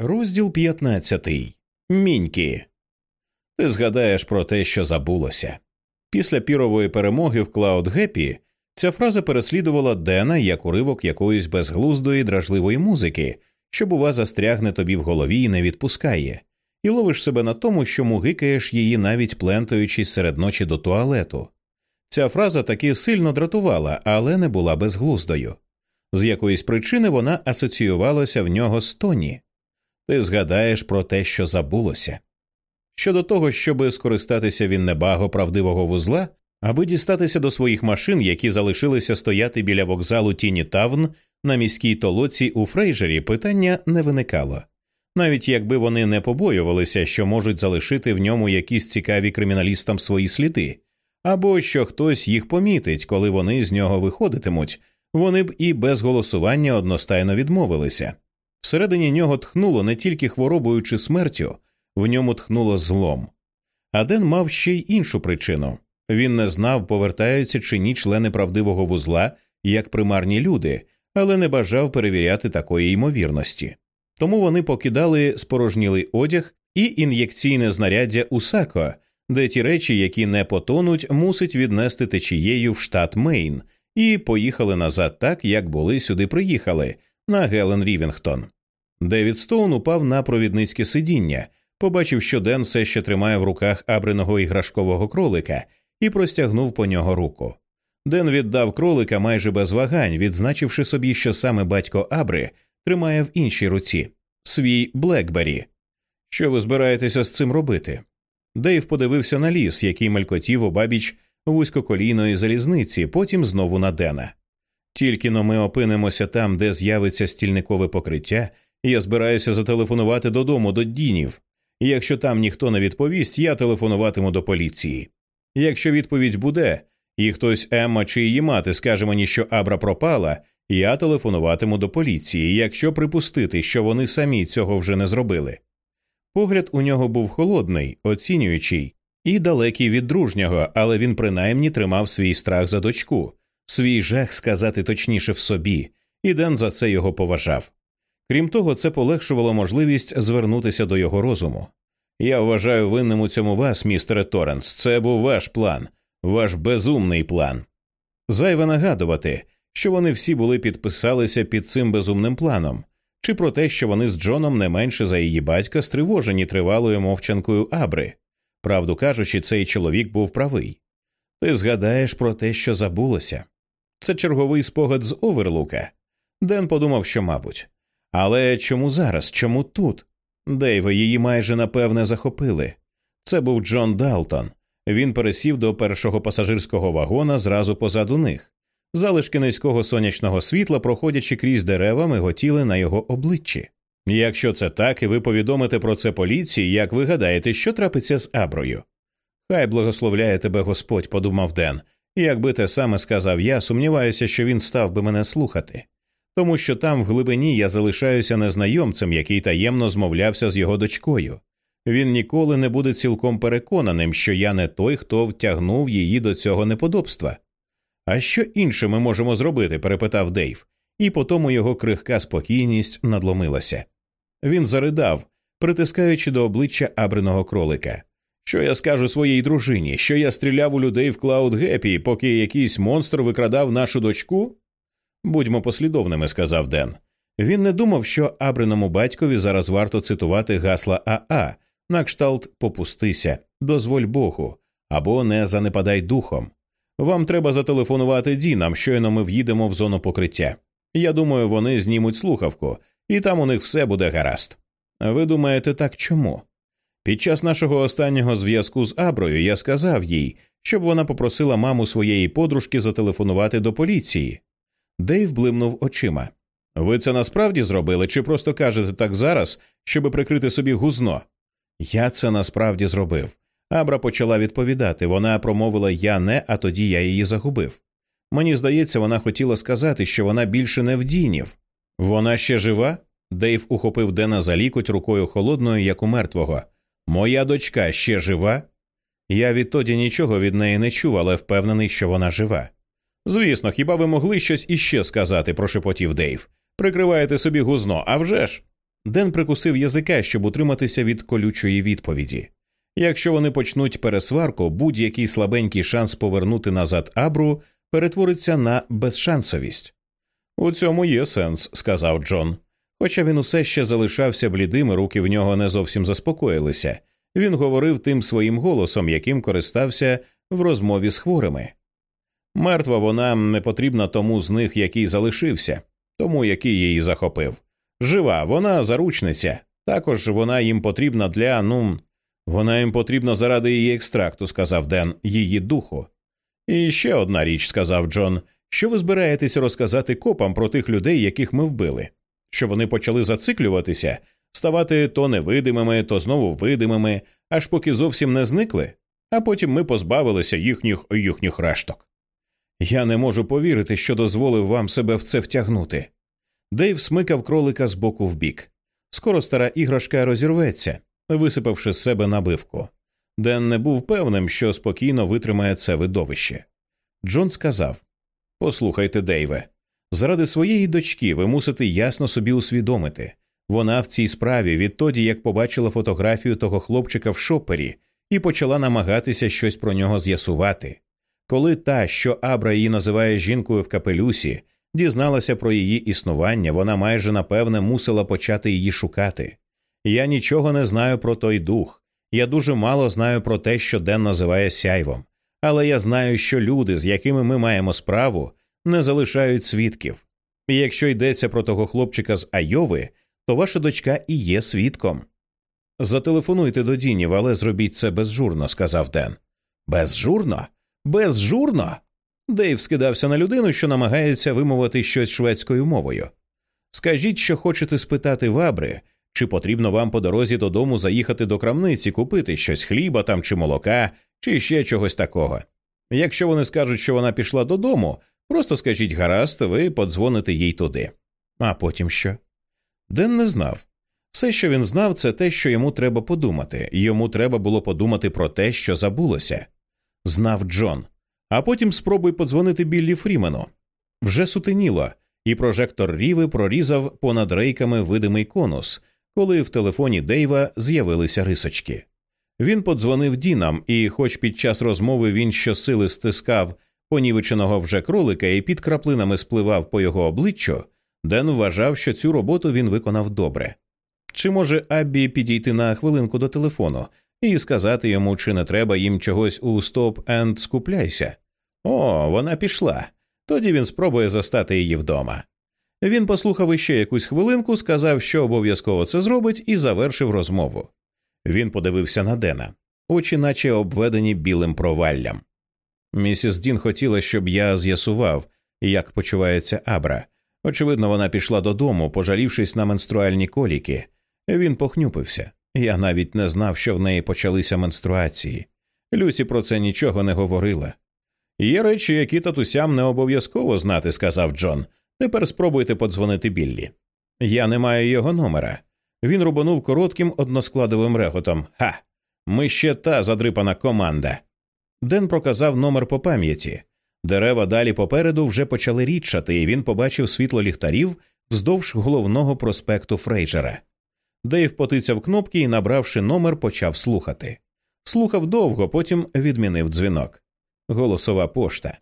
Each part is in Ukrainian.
Розділ 15. Міньки. Ти згадаєш про те, що забулося. Після Піррової перемоги в Клауд Гепі ця фраза переслідувала Дена як уривок якоїсь безглуздої дражливої музики, що, бува, застрягне тобі в голові і не відпускає, і ловиш себе на тому, що мугикаєш її, навіть плентаючись серед ночі до туалету. Ця фраза таки сильно дратувала, але не була безглуздою. З якоїсь причини вона асоціювалася в нього з Тоні ти згадаєш про те, що забулося. Щодо того, щоби скористатися він небаго правдивого вузла, аби дістатися до своїх машин, які залишилися стояти біля вокзалу Тіні Тавн на міській толоці у Фрейжері, питання не виникало. Навіть якби вони не побоювалися, що можуть залишити в ньому якісь цікаві криміналістам свої сліди, або що хтось їх помітить, коли вони з нього виходитимуть, вони б і без голосування одностайно відмовилися. Всередині нього тхнуло не тільки хворобою чи смертю, в ньому тхнуло злом. А Ден мав ще й іншу причину він не знав, повертаються чи ні члени правдивого вузла як примарні люди, але не бажав перевіряти такої ймовірності. Тому вони покидали спорожнілий одяг і ін'єкційне знаряддя у Сако, де ті речі, які не потонуть, мусить віднести течією в штат Мейн, і поїхали назад так, як були сюди приїхали на Гелен Рівінгтон. Девід Стоун упав на провідницьке сидіння, побачив, що Ден все ще тримає в руках абриного іграшкового кролика і простягнув по нього руку. Ден віддав кролика майже без вагань, відзначивши собі, що саме батько Абри тримає в іншій руці свій Блекбері. Що ви збираєтеся з цим робити? Дейв подивився на ліс, який мелькотів обабіч вузькоколійної залізниці, потім знову на Дена. Тільки но ми опинимося там, де з'явиться стільникове покриття, я збираюся зателефонувати додому до Дінів. Якщо там ніхто не відповість, я телефонуватиму до поліції. Якщо відповідь буде, і хтось Емма чи її мати скаже мені, що Абра пропала, я телефонуватиму до поліції, якщо припустити, що вони самі цього вже не зробили. Погляд у нього був холодний, оцінюючий і далекий від дружнього, але він принаймні тримав свій страх за дочку, свій жах сказати точніше в собі, і Ден за це його поважав. Крім того, це полегшувало можливість звернутися до його розуму. Я вважаю винним у цьому вас, містере Торренс. Це був ваш план, ваш безумний план. Зайве нагадувати, що вони всі були підписалися під цим безумним планом, чи про те, що вони з Джоном не менше за її батька стривожені тривалою мовчанкою Абри. Правду кажучи, цей чоловік був правий. Ти згадаєш про те, що забулося. Це черговий спогад з оверлука. Ден подумав, що, мабуть. Але чому зараз? Чому тут? Дейва її майже напевне захопили. Це був Джон Далтон. Він пересів до першого пасажирського вагона зразу позаду них. Залишки низького сонячного світла, проходячи крізь дерева, миготіли на його обличчі. Якщо це так, і ви повідомите про це поліції, як ви гадаєте, що трапиться з Аброю? Хай благословляє тебе Господь, подумав Ден. Якби те саме сказав я, сумніваюся, що він став би мене слухати тому що там в глибині я залишаюся незнайомцем, який таємно змовлявся з його дочкою. Він ніколи не буде цілком переконаним, що я не той, хто втягнув її до цього неподобства. А що інше ми можемо зробити? перепитав Дейв, і по тому його крихка спокійність надломилася. Він заридав, притискаючи до обличчя абриного кролика. Що я скажу своїй дружині, що я стріляв у людей в Клауд Гепі, поки якийсь монстр викрадав нашу дочку? Будьмо послідовними, сказав Ден. Він не думав, що Абриному батькові зараз варто цитувати гасла Аа на кшталт попустися, дозволь Богу або не занепадай духом. Вам треба зателефонувати Дінам, щойно ми в'їдемо в зону покриття. Я думаю, вони знімуть слухавку, і там у них все буде гаразд. Ви думаєте, так чому? Під час нашого останнього зв'язку з Аброю я сказав їй, щоб вона попросила маму своєї подружки зателефонувати до поліції. Дейв блимнув очима. Ви це насправді зробили, чи просто кажете так зараз, щоб прикрити собі гузно? Я це насправді зробив. Абра почала відповідати. Вона промовила я не, а тоді я її загубив. Мені здається, вона хотіла сказати, що вона більше не в Дінів. Вона ще жива? Дейв ухопив Дена за лікоть рукою холодною, як у мертвого. Моя дочка ще жива? Я відтоді нічого від неї не чув, але впевнений, що вона жива. Звісно, хіба ви могли щось іще сказати, прошепотів Дейв. Прикриваєте собі гузно, а вже ж!» Ден прикусив язика, щоб утриматися від колючої відповіді. Якщо вони почнуть пересварку, будь-який слабенький шанс повернути назад Абру перетвориться на безшансовість. У цьому є сенс, сказав Джон. Хоча він усе ще залишався блідим, руки в нього не зовсім заспокоїлися. Він говорив тим своїм голосом, яким користався в розмові з хворими. Мертва вона не потрібна тому з них, який залишився, тому який її захопив. Жива, вона заручниця. Також вона їм потрібна для, ну, вона їм потрібна заради її екстракту, сказав Ден, її духу. І ще одна річ, сказав Джон, що ви збираєтеся розказати копам про тих людей, яких ми вбили, що вони почали зациклюватися, ставати то невидимими, то знову видимими, аж поки зовсім не зникли, а потім ми позбавилися їхніх їхніх решток. Я не можу повірити, що дозволив вам себе в це втягнути. Дейв смикав кролика з боку в бік. Скоро стара іграшка розірветься, висипавши з себе набивку. Ден не був певним, що спокійно витримає це видовище. Джон сказав Послухайте, Дейве, заради своєї дочки ви мусите ясно собі усвідомити. Вона в цій справі відтоді, як побачила фотографію того хлопчика в шопері і почала намагатися щось про нього з'ясувати. Коли та, що Абра її називає жінкою в капелюсі, дізналася про її існування, вона майже напевне мусила почати її шукати. Я нічого не знаю про той дух, я дуже мало знаю про те, що Ден називає сяйвом, але я знаю, що люди, з якими ми маємо справу, не залишають свідків. І якщо йдеться про того хлопчика з Айови, то ваша дочка і є свідком. Зателефонуйте до Дінів, але зробіть це безжурно, сказав Ден. Безжурно? Безжурно? Дейв скидався на людину, що намагається вимовити щось шведською мовою. Скажіть, що хочете спитати вабри, чи потрібно вам по дорозі додому заїхати до крамниці, купити щось хліба там чи молока, чи ще чогось такого. Якщо вони скажуть, що вона пішла додому, просто скажіть гаразд, ви подзвоните їй туди. А потім що? Ден не знав. Все, що він знав, це те, що йому треба подумати, йому треба було подумати про те, що забулося. Знав Джон. А потім спробуй подзвонити Біллі Фрімену. Вже сутеніло, і прожектор ріви прорізав понад рейками видимий конус, коли в телефоні Дейва з'явилися рисочки. Він подзвонив Дінам, і, хоч під час розмови він щосили стискав понівеченого вже кролика і під краплинами спливав по його обличчю, Ден вважав, що цю роботу він виконав добре. Чи може Аббі підійти на хвилинку до телефону і сказати йому, чи не треба їм чогось у стоп енд скупляйся? О, вона пішла. Тоді він спробує застати її вдома. Він послухав іще якусь хвилинку, сказав, що обов'язково це зробить, і завершив розмову. Він подивився на Дена, очі, наче обведені білим проваллям. Місіс Дін хотіла, щоб я з'ясував, як почувається Абра. Очевидно, вона пішла додому, пожалівшись на менструальні коліки. Він похнюпився. Я навіть не знав, що в неї почалися менструації. Люсі про це нічого не говорила. Є речі, які татусям не обов'язково знати, сказав Джон. Тепер спробуйте подзвонити Біллі. Я не маю його номера. Він рубанув коротким односкладовим реготом. Ха! Ми ще та задрипана команда. Ден проказав номер по пам'яті. Дерева далі попереду вже почали рідшати, і він побачив світло ліхтарів вздовж головного проспекту Фрейджера. Дейв потицяв кнопки і, набравши номер, почав слухати. Слухав довго, потім відмінив дзвінок. Голосова пошта.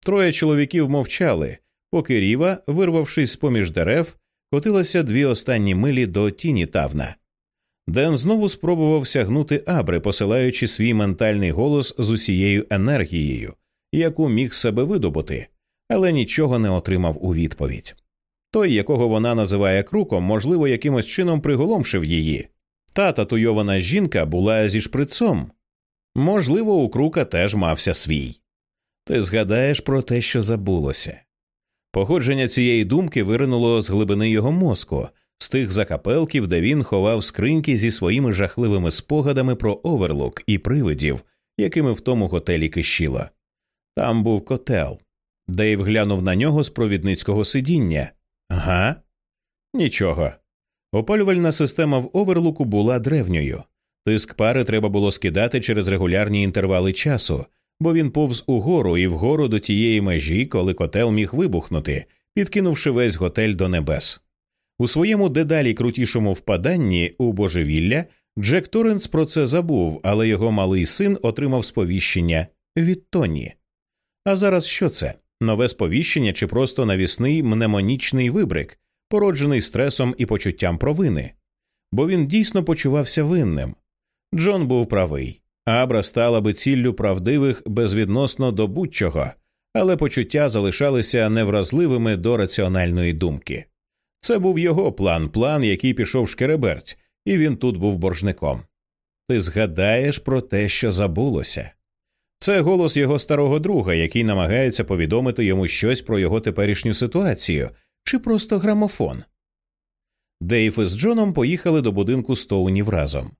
Троє чоловіків мовчали, поки ріва, вирвавшись з поміж дерев, котилася дві останні милі до тіні тавна. Ден знову спробував сягнути абри, посилаючи свій ментальний голос з усією енергією, яку міг себе видобути, але нічого не отримав у відповідь. Той, якого вона називає круком, можливо, якимось чином приголомшив її. Та татуйована жінка була зі шприцом. Можливо, у крука теж мався свій. Ти згадаєш про те, що забулося. Походження цієї думки виринуло з глибини його мозку, з тих закапелків, де він ховав скриньки зі своїми жахливими спогадами про оверлук і привидів, якими в тому готелі кищило. Там був котел. Дейв глянув на нього з провідницького сидіння. Га? Нічого. Опалювальна система в оверлуку була древньою. Тиск пари треба було скидати через регулярні інтервали часу, бо він повз угору і вгору до тієї межі, коли котел міг вибухнути, підкинувши весь готель до небес. У своєму дедалі крутішому впаданні у божевілля Джек Торренс про це забув, але його малий син отримав сповіщення від Тоні. А зараз що це? Нове сповіщення чи просто навісний мнемонічний вибрик, породжений стресом і почуттям провини? Бо він дійсно почувався винним. Джон був правий. Абра стала би ціллю правдивих безвідносно до будь-чого, але почуття залишалися невразливими до раціональної думки. Це був його план, план, який пішов шкереберть, і він тут був боржником. Ти згадаєш про те, що забулося. Це голос його старого друга, який намагається повідомити йому щось про його теперішню ситуацію, чи просто грамофон. Дейв із Джоном поїхали до будинку Стоунів разом.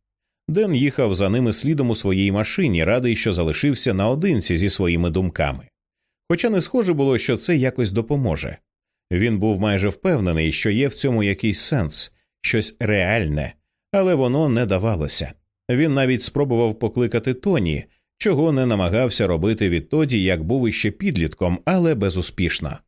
Ден їхав за ними слідом у своїй машині, радий, що залишився наодинці зі своїми думками. Хоча не схоже було, що це якось допоможе. Він був майже впевнений, що є в цьому якийсь сенс, щось реальне, але воно не давалося. Він навіть спробував покликати Тоні, чого не намагався робити відтоді, як був іще підлітком, але безуспішно.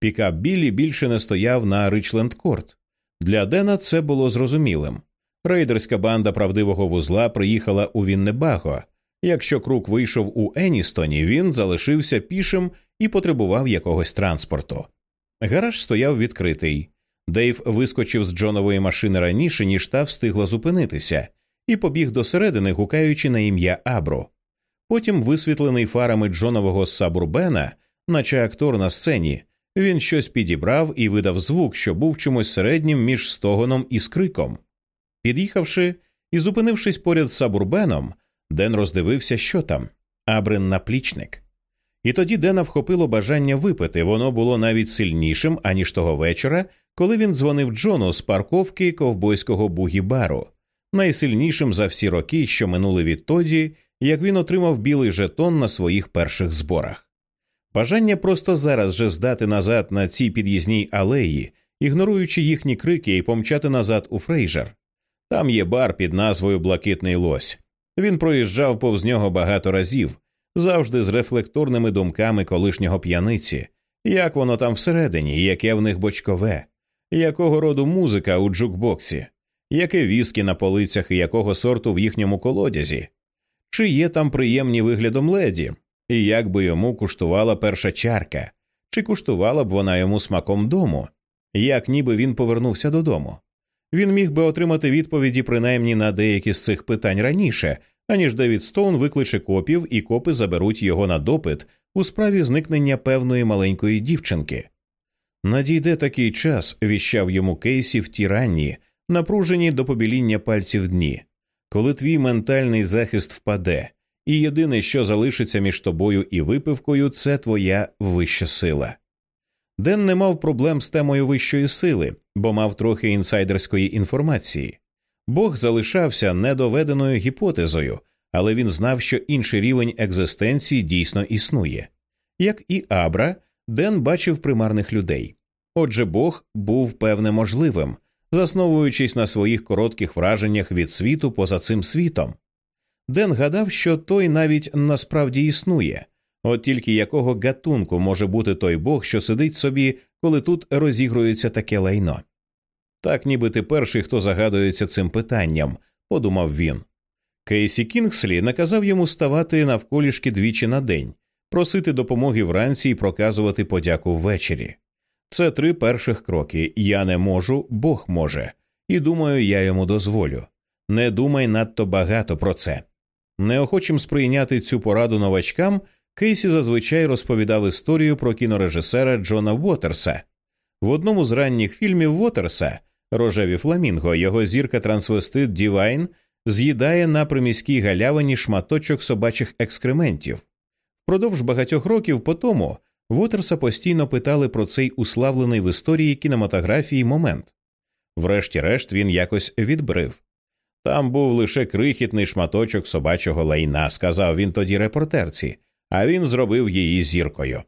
Пікап Біллі більше не стояв на Ричленд Корт. Для Дена це було зрозумілим. Рейдерська банда правдивого вузла приїхала у Віннебаго. Якщо крук вийшов у Еністоні, він залишився пішим і потребував якогось транспорту. Гараж стояв відкритий. Дейв вискочив з Джонової машини раніше, ніж та встигла зупинитися, і побіг до середини, гукаючи на ім'я Абру. Потім, висвітлений фарами Джонового Сабурбена, наче актор на сцені, він щось підібрав і видав звук, що був чимось середнім між стогоном і скриком. Під'їхавши і зупинившись поряд Сабурбеном, Ден роздивився, що там Абрин наплічник. І тоді Дена вхопило бажання випити, воно було навіть сильнішим, аніж того вечора, коли він дзвонив Джону з парковки ковбойського бугі-бару, найсильнішим за всі роки, що минули відтоді, як він отримав білий жетон на своїх перших зборах. Бажання просто зараз же здати назад на цій під'їзній алеї, ігноруючи їхні крики і помчати назад у Фрейжер. Там є бар під назвою Блакитний Лось. Він проїжджав повз нього багато разів, завжди з рефлекторними думками колишнього п'яниці, як воно там всередині, яке в них бочкове, якого роду музика у джукбоксі, яке віскі на полицях і якого сорту в їхньому колодязі, чи є там приємні виглядом леді, і як би йому куштувала перша чарка, чи куштувала б вона йому смаком дому, як ніби він повернувся додому. Він міг би отримати відповіді принаймні на деякі з цих питань раніше, аніж Девід Стоун викличе копів, і копи заберуть його на допит у справі зникнення певної маленької дівчинки. Надійде такий час, віщав йому Кейсі в ті ранні, напружені до побіління пальців дні, коли твій ментальний захист впаде, і єдине, що залишиться між тобою і випивкою, це твоя вища сила. Ден не мав проблем з темою вищої сили, бо мав трохи інсайдерської інформації. Бог залишався недоведеною гіпотезою, але він знав, що інший рівень екзистенції дійсно існує. Як і Абра, Ден бачив примарних людей. Отже, Бог був певне можливим, засновуючись на своїх коротких враженнях від світу поза цим світом. Ден гадав, що той навіть насправді існує, от тільки якого гатунку може бути той Бог, що сидить собі, коли тут розігрується таке лайно. Так ніби ти перший, хто загадується цим питанням, подумав він. Кейсі Кінгслі наказав йому ставати навколішки двічі на день, просити допомоги вранці і проказувати подяку ввечері. Це три перших кроки я не можу, Бог може, і думаю, я йому дозволю. Не думай надто багато про це. Неохочим сприйняти цю пораду новачкам, Кейсі зазвичай розповідав історію про кінорежисера Джона Уотерса. В одному з ранніх фільмів Уотерса рожеві фламінго, його зірка трансвестит Дівайн з'їдає на приміській галявині шматочок собачих екскрементів. Впродовж багатьох років по тому Вотерса постійно питали про цей уславлений в історії кінематографії момент. Врешті-решт він якось відбрив. Там був лише крихітний шматочок собачого лайна, сказав він тоді репортерці, а він зробив її зіркою.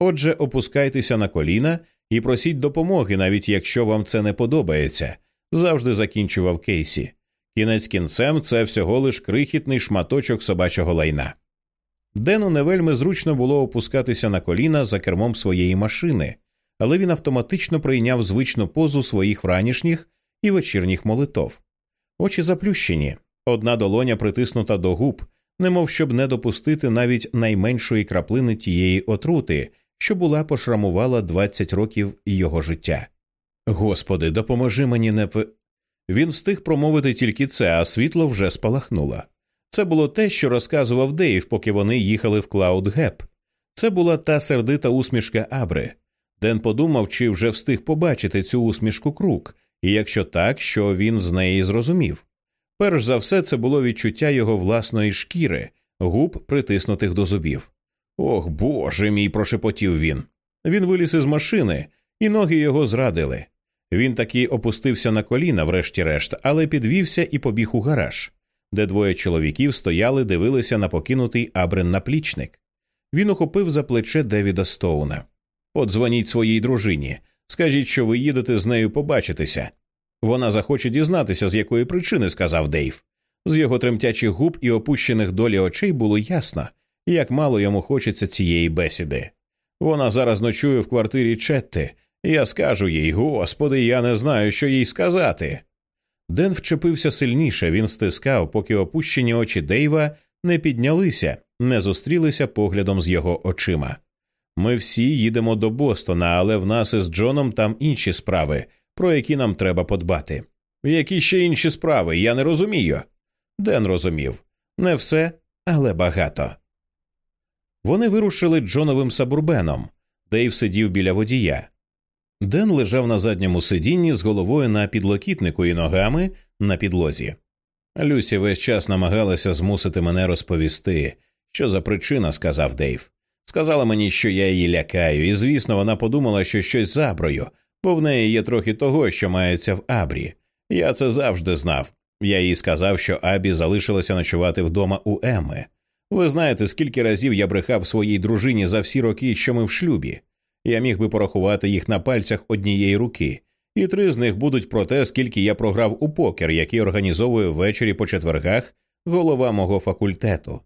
Отже, опускайтеся на коліна і просіть допомоги, навіть якщо вам це не подобається, завжди закінчував Кейсі. Кінець кінцем це всього лиш крихітний шматочок собачого лайна. Дену не вельми зручно було опускатися на коліна за кермом своєї машини, але він автоматично прийняв звичну позу своїх вранішніх і вечірніх молитов. Очі заплющені, одна долоня притиснута до губ, немов щоб не допустити навіть найменшої краплини тієї отрути, що була пошрамувала 20 років його життя. Господи, допоможи мені не п. Він встиг промовити тільки це, а світло вже спалахнуло. Це було те, що розказував Дейв, поки вони їхали в Клауд Геп. Це була та сердита усмішка Абри. Ден подумав, чи вже встиг побачити цю усмішку крук, і якщо так, що він з неї зрозумів. Перш за все, це було відчуття його власної шкіри, губ, притиснутих до зубів. Ох, боже мій, прошепотів він. Він виліз із машини, і ноги його зрадили. Він таки опустився на коліна, врешті-решт, але підвівся і побіг у гараж, де двоє чоловіків стояли, дивилися на покинутий Абрен наплічник. Він ухопив за плече Девіда Стоуна. От дзвоніть своїй дружині, скажіть, що ви їдете з нею побачитися. Вона захоче дізнатися, з якої причини, сказав Дейв. З його тремтячих губ і опущених долі очей було ясно, як мало йому хочеться цієї бесіди. Вона зараз ночує в квартирі Четти. Я скажу їй, господи, я не знаю, що їй сказати. Ден вчепився сильніше, він стискав, поки опущені очі Дейва не піднялися, не зустрілися поглядом з його очима. Ми всі їдемо до Бостона, але в нас із Джоном там інші справи, про які нам треба подбати. Які ще інші справи, я не розумію. Ден розумів не все, але багато. Вони вирушили Джоновим сабурбеном. Дейв сидів біля водія. Ден лежав на задньому сидінні з головою на підлокітнику і ногами на підлозі. Люсі весь час намагалася змусити мене розповісти, що за причина, сказав Дейв. Сказала мені, що я її лякаю, і, звісно, вона подумала, що щось заброю, бо в неї є трохи того, що мається в Абрі. Я це завжди знав. Я їй сказав, що Абі залишилася ночувати вдома у Еми. Ви знаєте, скільки разів я брехав своїй дружині за всі роки, що ми в шлюбі. Я міг би порахувати їх на пальцях однієї руки, і три з них будуть про те, скільки я програв у покер, який організовує ввечері по четвергах голова мого факультету.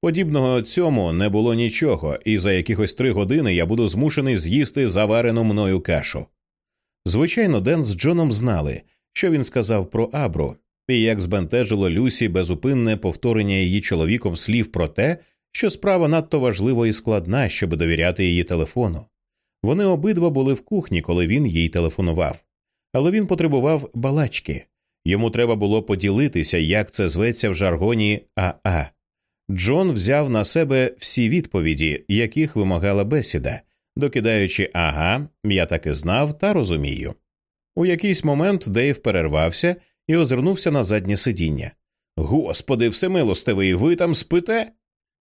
Подібного цьому не було нічого, і за якихось три години я буду змушений з'їсти заварену мною кашу. Звичайно, Ден з Джоном знали, що він сказав про Абру, і як збентежило Люсі безупинне повторення її чоловіком слів про те, що справа надто важлива і складна, щоб довіряти її телефону. Вони обидва були в кухні, коли він їй телефонував, але він потребував балачки. Йому треба було поділитися, як це зветься в жаргоні Аа. Джон взяв на себе всі відповіді, яких вимагала бесіда, докидаючи ага, я так і знав та розумію. У якийсь момент Дейв перервався і озирнувся на заднє сидіння. Господи, всемилостивий, ви там спите?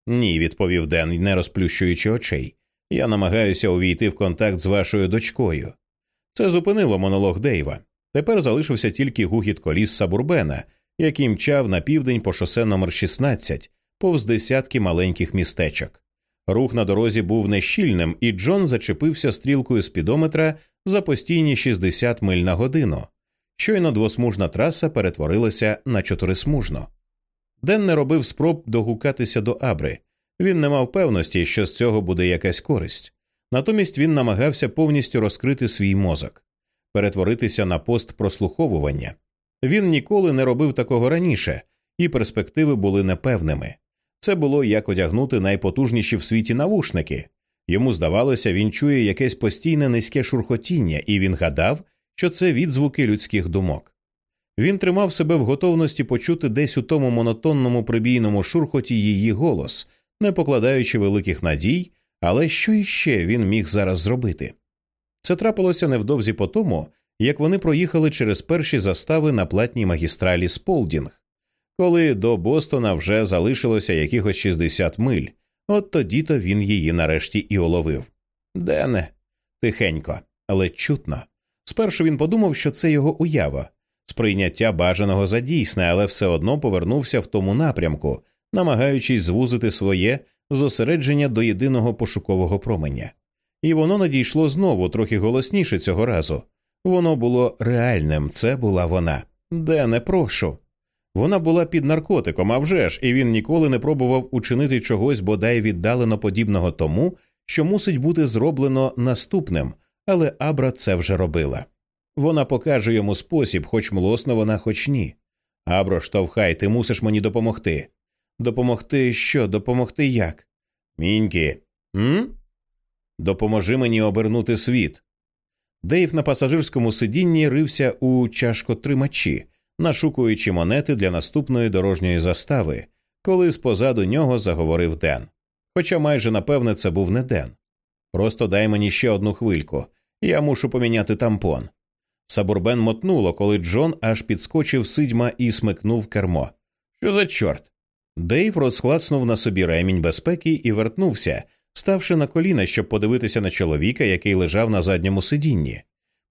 Ні, відповів Ден, не розплющуючи очей. Я намагаюся увійти в контакт з вашою дочкою. Це зупинило монолог Дейва. Тепер залишився тільки гугіт коліс Сабурбена, який мчав на південь по шосе номер 16 повз десятки маленьких містечок. Рух на дорозі був нещільним, і Джон зачепився стрілкою спідометра за постійні 60 миль на годину. Щойно двосмужна траса перетворилася на чотирисмужну. Ден не робив спроб догукатися до Абри. Він не мав певності, що з цього буде якась користь. Натомість він намагався повністю розкрити свій мозок, перетворитися на пост прослуховування. Він ніколи не робив такого раніше, і перспективи були непевними. Це було як одягнути найпотужніші в світі навушники. Йому здавалося, він чує якесь постійне низьке шурхотіння, і він гадав, що це відзвуки людських думок. Він тримав себе в готовності почути десь у тому монотонному прибійному шурхоті її голос, не покладаючи великих надій, але що іще він міг зараз зробити? Це трапилося невдовзі по тому, як вони проїхали через перші застави на платній магістралі Сполдінг, коли до Бостона вже залишилося якихось 60 миль, от тоді то він її нарешті і уловив. Дене, тихенько, але чутно. Спершу він подумав, що це його уява, сприйняття бажаного за дійсне, але все одно повернувся в тому напрямку, намагаючись звузити своє зосередження до єдиного пошукового променя. І воно надійшло знову трохи голосніше цього разу. Воно було реальним, це була вона. Де не прошу. Вона була під наркотиком, а вже ж, і він ніколи не пробував учинити чогось бодай віддалено подібного тому, що мусить бути зроблено наступним, але Абра це вже робила. Вона покаже йому спосіб, хоч млосно вона, хоч ні. Абро, штовхай, ти мусиш мені допомогти. Допомогти що? Допомогти як? Мінькі. М? Допоможи мені обернути світ. Дейв на пасажирському сидінні рився у чашкотримачі, нашукуючи монети для наступної дорожньої застави, коли спозаду нього заговорив Ден. Хоча майже напевне це був не Ден. Просто дай мені ще одну хвильку, я мушу поміняти тампон. Сабурбен мотнуло, коли Джон аж підскочив сидьма і смикнув кермо. Що за чорт? Дейв розхлацнув на собі ремінь безпеки і вертнувся, ставши на коліна, щоб подивитися на чоловіка, який лежав на задньому сидінні.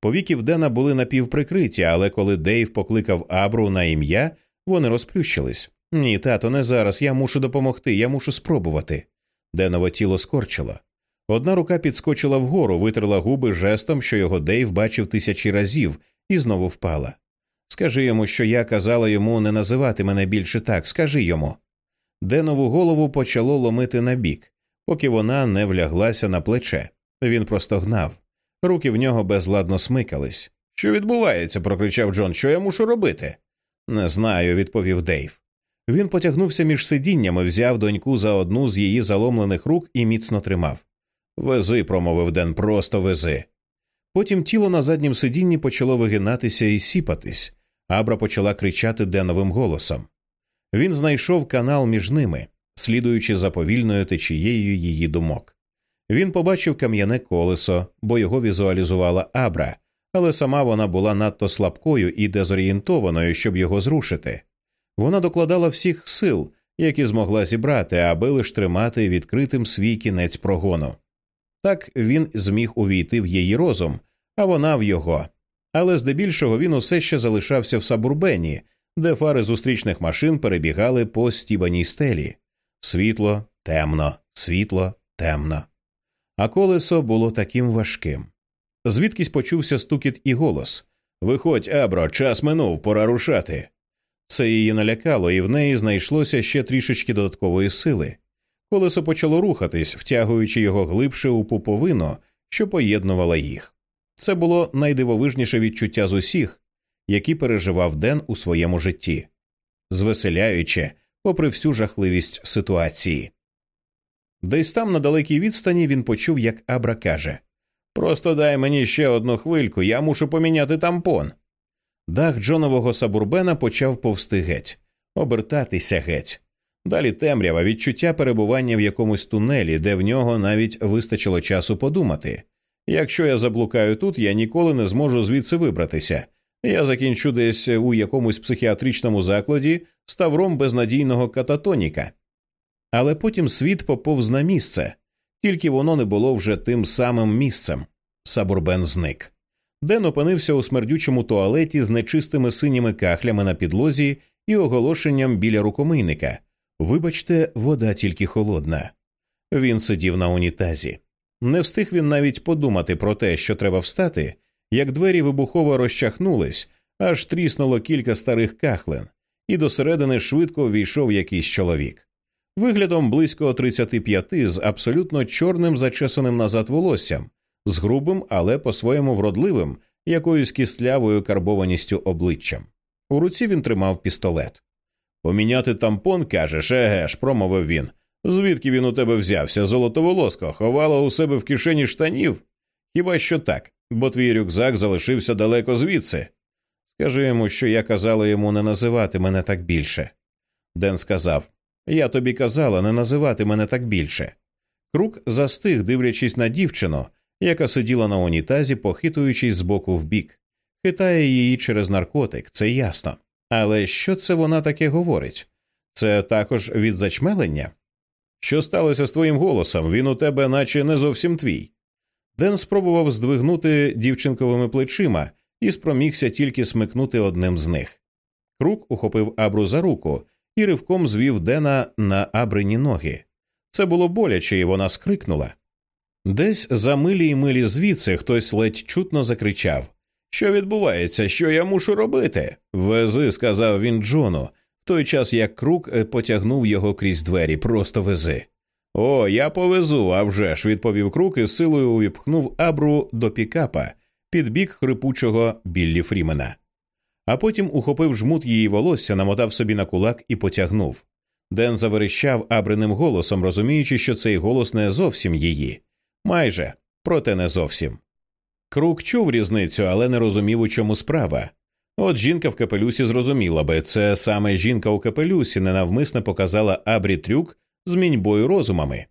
Повіки в Дена були напівприкриті, але коли Дейв покликав Абру на ім'я, вони розплющились. Ні, тато, не зараз. Я мушу допомогти, я мушу спробувати. Денове тіло скорчило. Одна рука підскочила вгору, витерла губи жестом, що його Дейв бачив тисячі разів, і знову впала. Скажи йому, що я казала йому не називати мене більше так, скажи йому. Денову голову почало ломити на бік, поки вона не вляглася на плече. Він просто гнав. Руки в нього безладно смикались. Що відбувається? прокричав Джон. Що я мушу робити? Не знаю, відповів Дейв. Він потягнувся між сидіннями, взяв доньку за одну з її заломлених рук і міцно тримав. Вези, промовив Ден, просто вези. Потім тіло на заднім сидінні почало вигинатися і сіпатись. Абра почала кричати Деновим голосом. Він знайшов канал між ними, слідуючи за повільною течією її думок. Він побачив кам'яне колесо, бо його візуалізувала Абра, але сама вона була надто слабкою і дезорієнтованою, щоб його зрушити. Вона докладала всіх сил, які змогла зібрати, аби лиш тримати відкритим свій кінець прогону. Так він зміг увійти в її розум, а вона в його. Але здебільшого він усе ще залишався в сабурбені, де фари зустрічних машин перебігали по стібаній стелі. Світло, темно, світло, темно. А колесо було таким важким. Звідкись почувся стукіт і голос Виходь, Абро, час минув, пора рушати. Це її налякало, і в неї знайшлося ще трішечки додаткової сили. Колесо почало рухатись, втягуючи його глибше у пуповину, що поєднувала їх. Це було найдивовижніше відчуття з усіх, які переживав Ден у своєму житті, звеселяючи, попри всю жахливість ситуації. Десь там на далекій відстані він почув, як Абра каже Просто дай мені ще одну хвильку, я мушу поміняти тампон. Дах Джонового Сабурбена почав повсти геть, обертатися геть. Далі темрява відчуття перебування в якомусь тунелі, де в нього навіть вистачило часу подумати. Якщо я заблукаю тут, я ніколи не зможу звідси вибратися. Я закінчу десь у якомусь психіатричному закладі ставром безнадійного кататоніка. Але потім світ поповз на місце, тільки воно не було вже тим самим місцем. Сабурбен зник. Ден опинився у смердючому туалеті з нечистими синіми кахлями на підлозі і оголошенням біля рукомийника. Вибачте, вода тільки холодна. Він сидів на унітазі. Не встиг він навіть подумати про те, що треба встати, як двері вибухово розчахнулись, аж тріснуло кілька старих кахлин, і до середини швидко війшов якийсь чоловік. Виглядом близько 35 з абсолютно чорним зачесаним назад волоссям, з грубим, але по-своєму вродливим, якоюсь кістлявою карбованістю обличчям. У руці він тримав пістолет. Поміняти тампон, кажеш, еге ж, промовив він. Звідки він у тебе взявся? Золотоволоско, ховала у себе в кишені штанів? Хіба що так, бо твій рюкзак залишився далеко звідси. Скажи йому, що я казала йому не називати мене так більше. Ден сказав Я тобі казала не називати мене так більше. Крук застиг, дивлячись на дівчину, яка сиділа на унітазі, похитуючись з боку в бік. Хитає її через наркотик, це ясно. Але що це вона таке говорить? Це також від зачмелення? Що сталося з твоїм голосом? Він у тебе, наче не зовсім твій. Ден спробував здвигнути дівчинковими плечима і спромігся тільки смикнути одним з них. Крук ухопив Абру за руку і ривком звів Дена на Абрині ноги. Це було боляче, і вона скрикнула. Десь за милі й милі звідси хтось ледь чутно закричав Що відбувається, що я мушу робити? Вези, сказав він Джону, в той час як крук потягнув його крізь двері, просто вези. О, я повезу, а вже ж, відповів крук і силою увіпхнув абру до пікапа під бік хрипучого Біллі Фрімена. А потім ухопив жмут її волосся, намотав собі на кулак і потягнув. Ден заверещав абриним голосом, розуміючи, що цей голос не зовсім її. Майже, проте не зовсім. Крук чув різницю, але не розумів, у чому справа. От жінка в капелюсі зрозуміла би, це саме жінка у капелюсі ненавмисне показала Абрі трюк з міньбою розумами.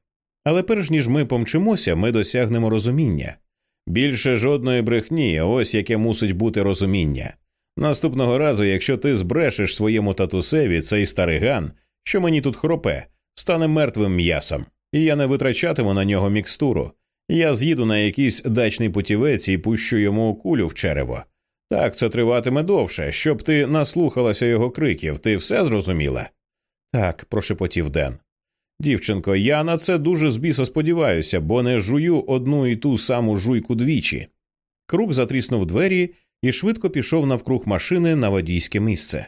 Але перш ніж ми помчимося, ми досягнемо розуміння. Більше жодної брехні, ось яке мусить бути розуміння. Наступного разу, якщо ти збрешеш своєму татусеві цей старий ган, що мені тут хропе, стане мертвим м'ясом, і я не витрачатиму на нього мікстуру. Я з'їду на якийсь дачний путівець і пущу йому кулю в черево. Так, це триватиме довше, щоб ти наслухалася його криків, ти все зрозуміла? Так, прошепотів Ден. Дівчинко, я на це дуже збіса сподіваюся, бо не жую одну і ту саму жуйку двічі. Круг затріснув двері і швидко пішов навкруг машини на водійське місце.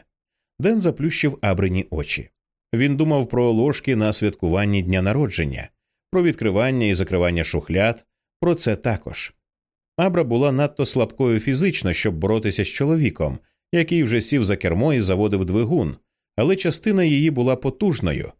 Ден заплющив абрині очі. Він думав про ложки на святкуванні дня народження, про відкривання і закривання шухляд, про це також. Абра була надто слабкою фізично, щоб боротися з чоловіком, який вже сів за кермо і заводив двигун, але частина її була потужною.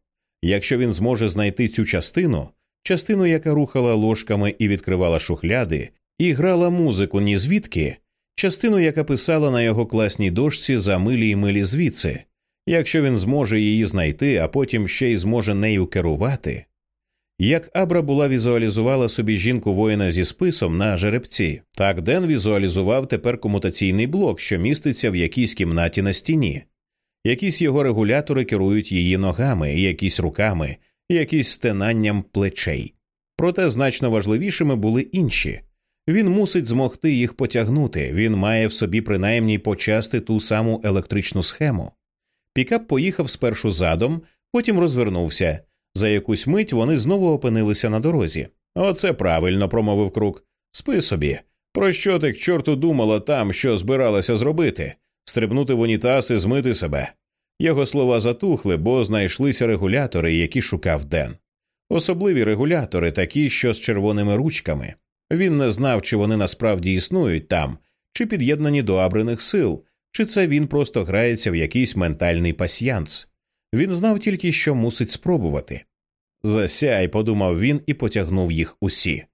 Якщо він зможе знайти цю частину, частину, яка рухала ложками і відкривала шухляди, і грала музику ні звідки, частину, яка писала на його класній дошці за милі й милі звідси, якщо він зможе її знайти, а потім ще й зможе нею керувати. Як Абра була візуалізувала собі жінку воїна зі списом на жеребці, так Ден візуалізував тепер комутаційний блок, що міститься в якійсь кімнаті на стіні. Якісь його регулятори керують її ногами, якісь руками, якісь стенанням плечей. Проте значно важливішими були інші. Він мусить змогти їх потягнути, він має в собі принаймні почасти ту саму електричну схему. Пікап поїхав спершу задом, потім розвернувся. За якусь мить вони знову опинилися на дорозі. Оце правильно, промовив крук. Спи собі. Про що ти к чорту думала там, що збиралася зробити? Стрибнути в унітаз і змити себе. Його слова затухли, бо знайшлися регулятори, які шукав Ден. Особливі регулятори, такі, що з червоними ручками. Він не знав, чи вони насправді існують там, чи під'єднані до абриних сил, чи це він просто грається в якийсь ментальний пасьянс. Він знав тільки, що мусить спробувати. Засяй, подумав він і потягнув їх усі.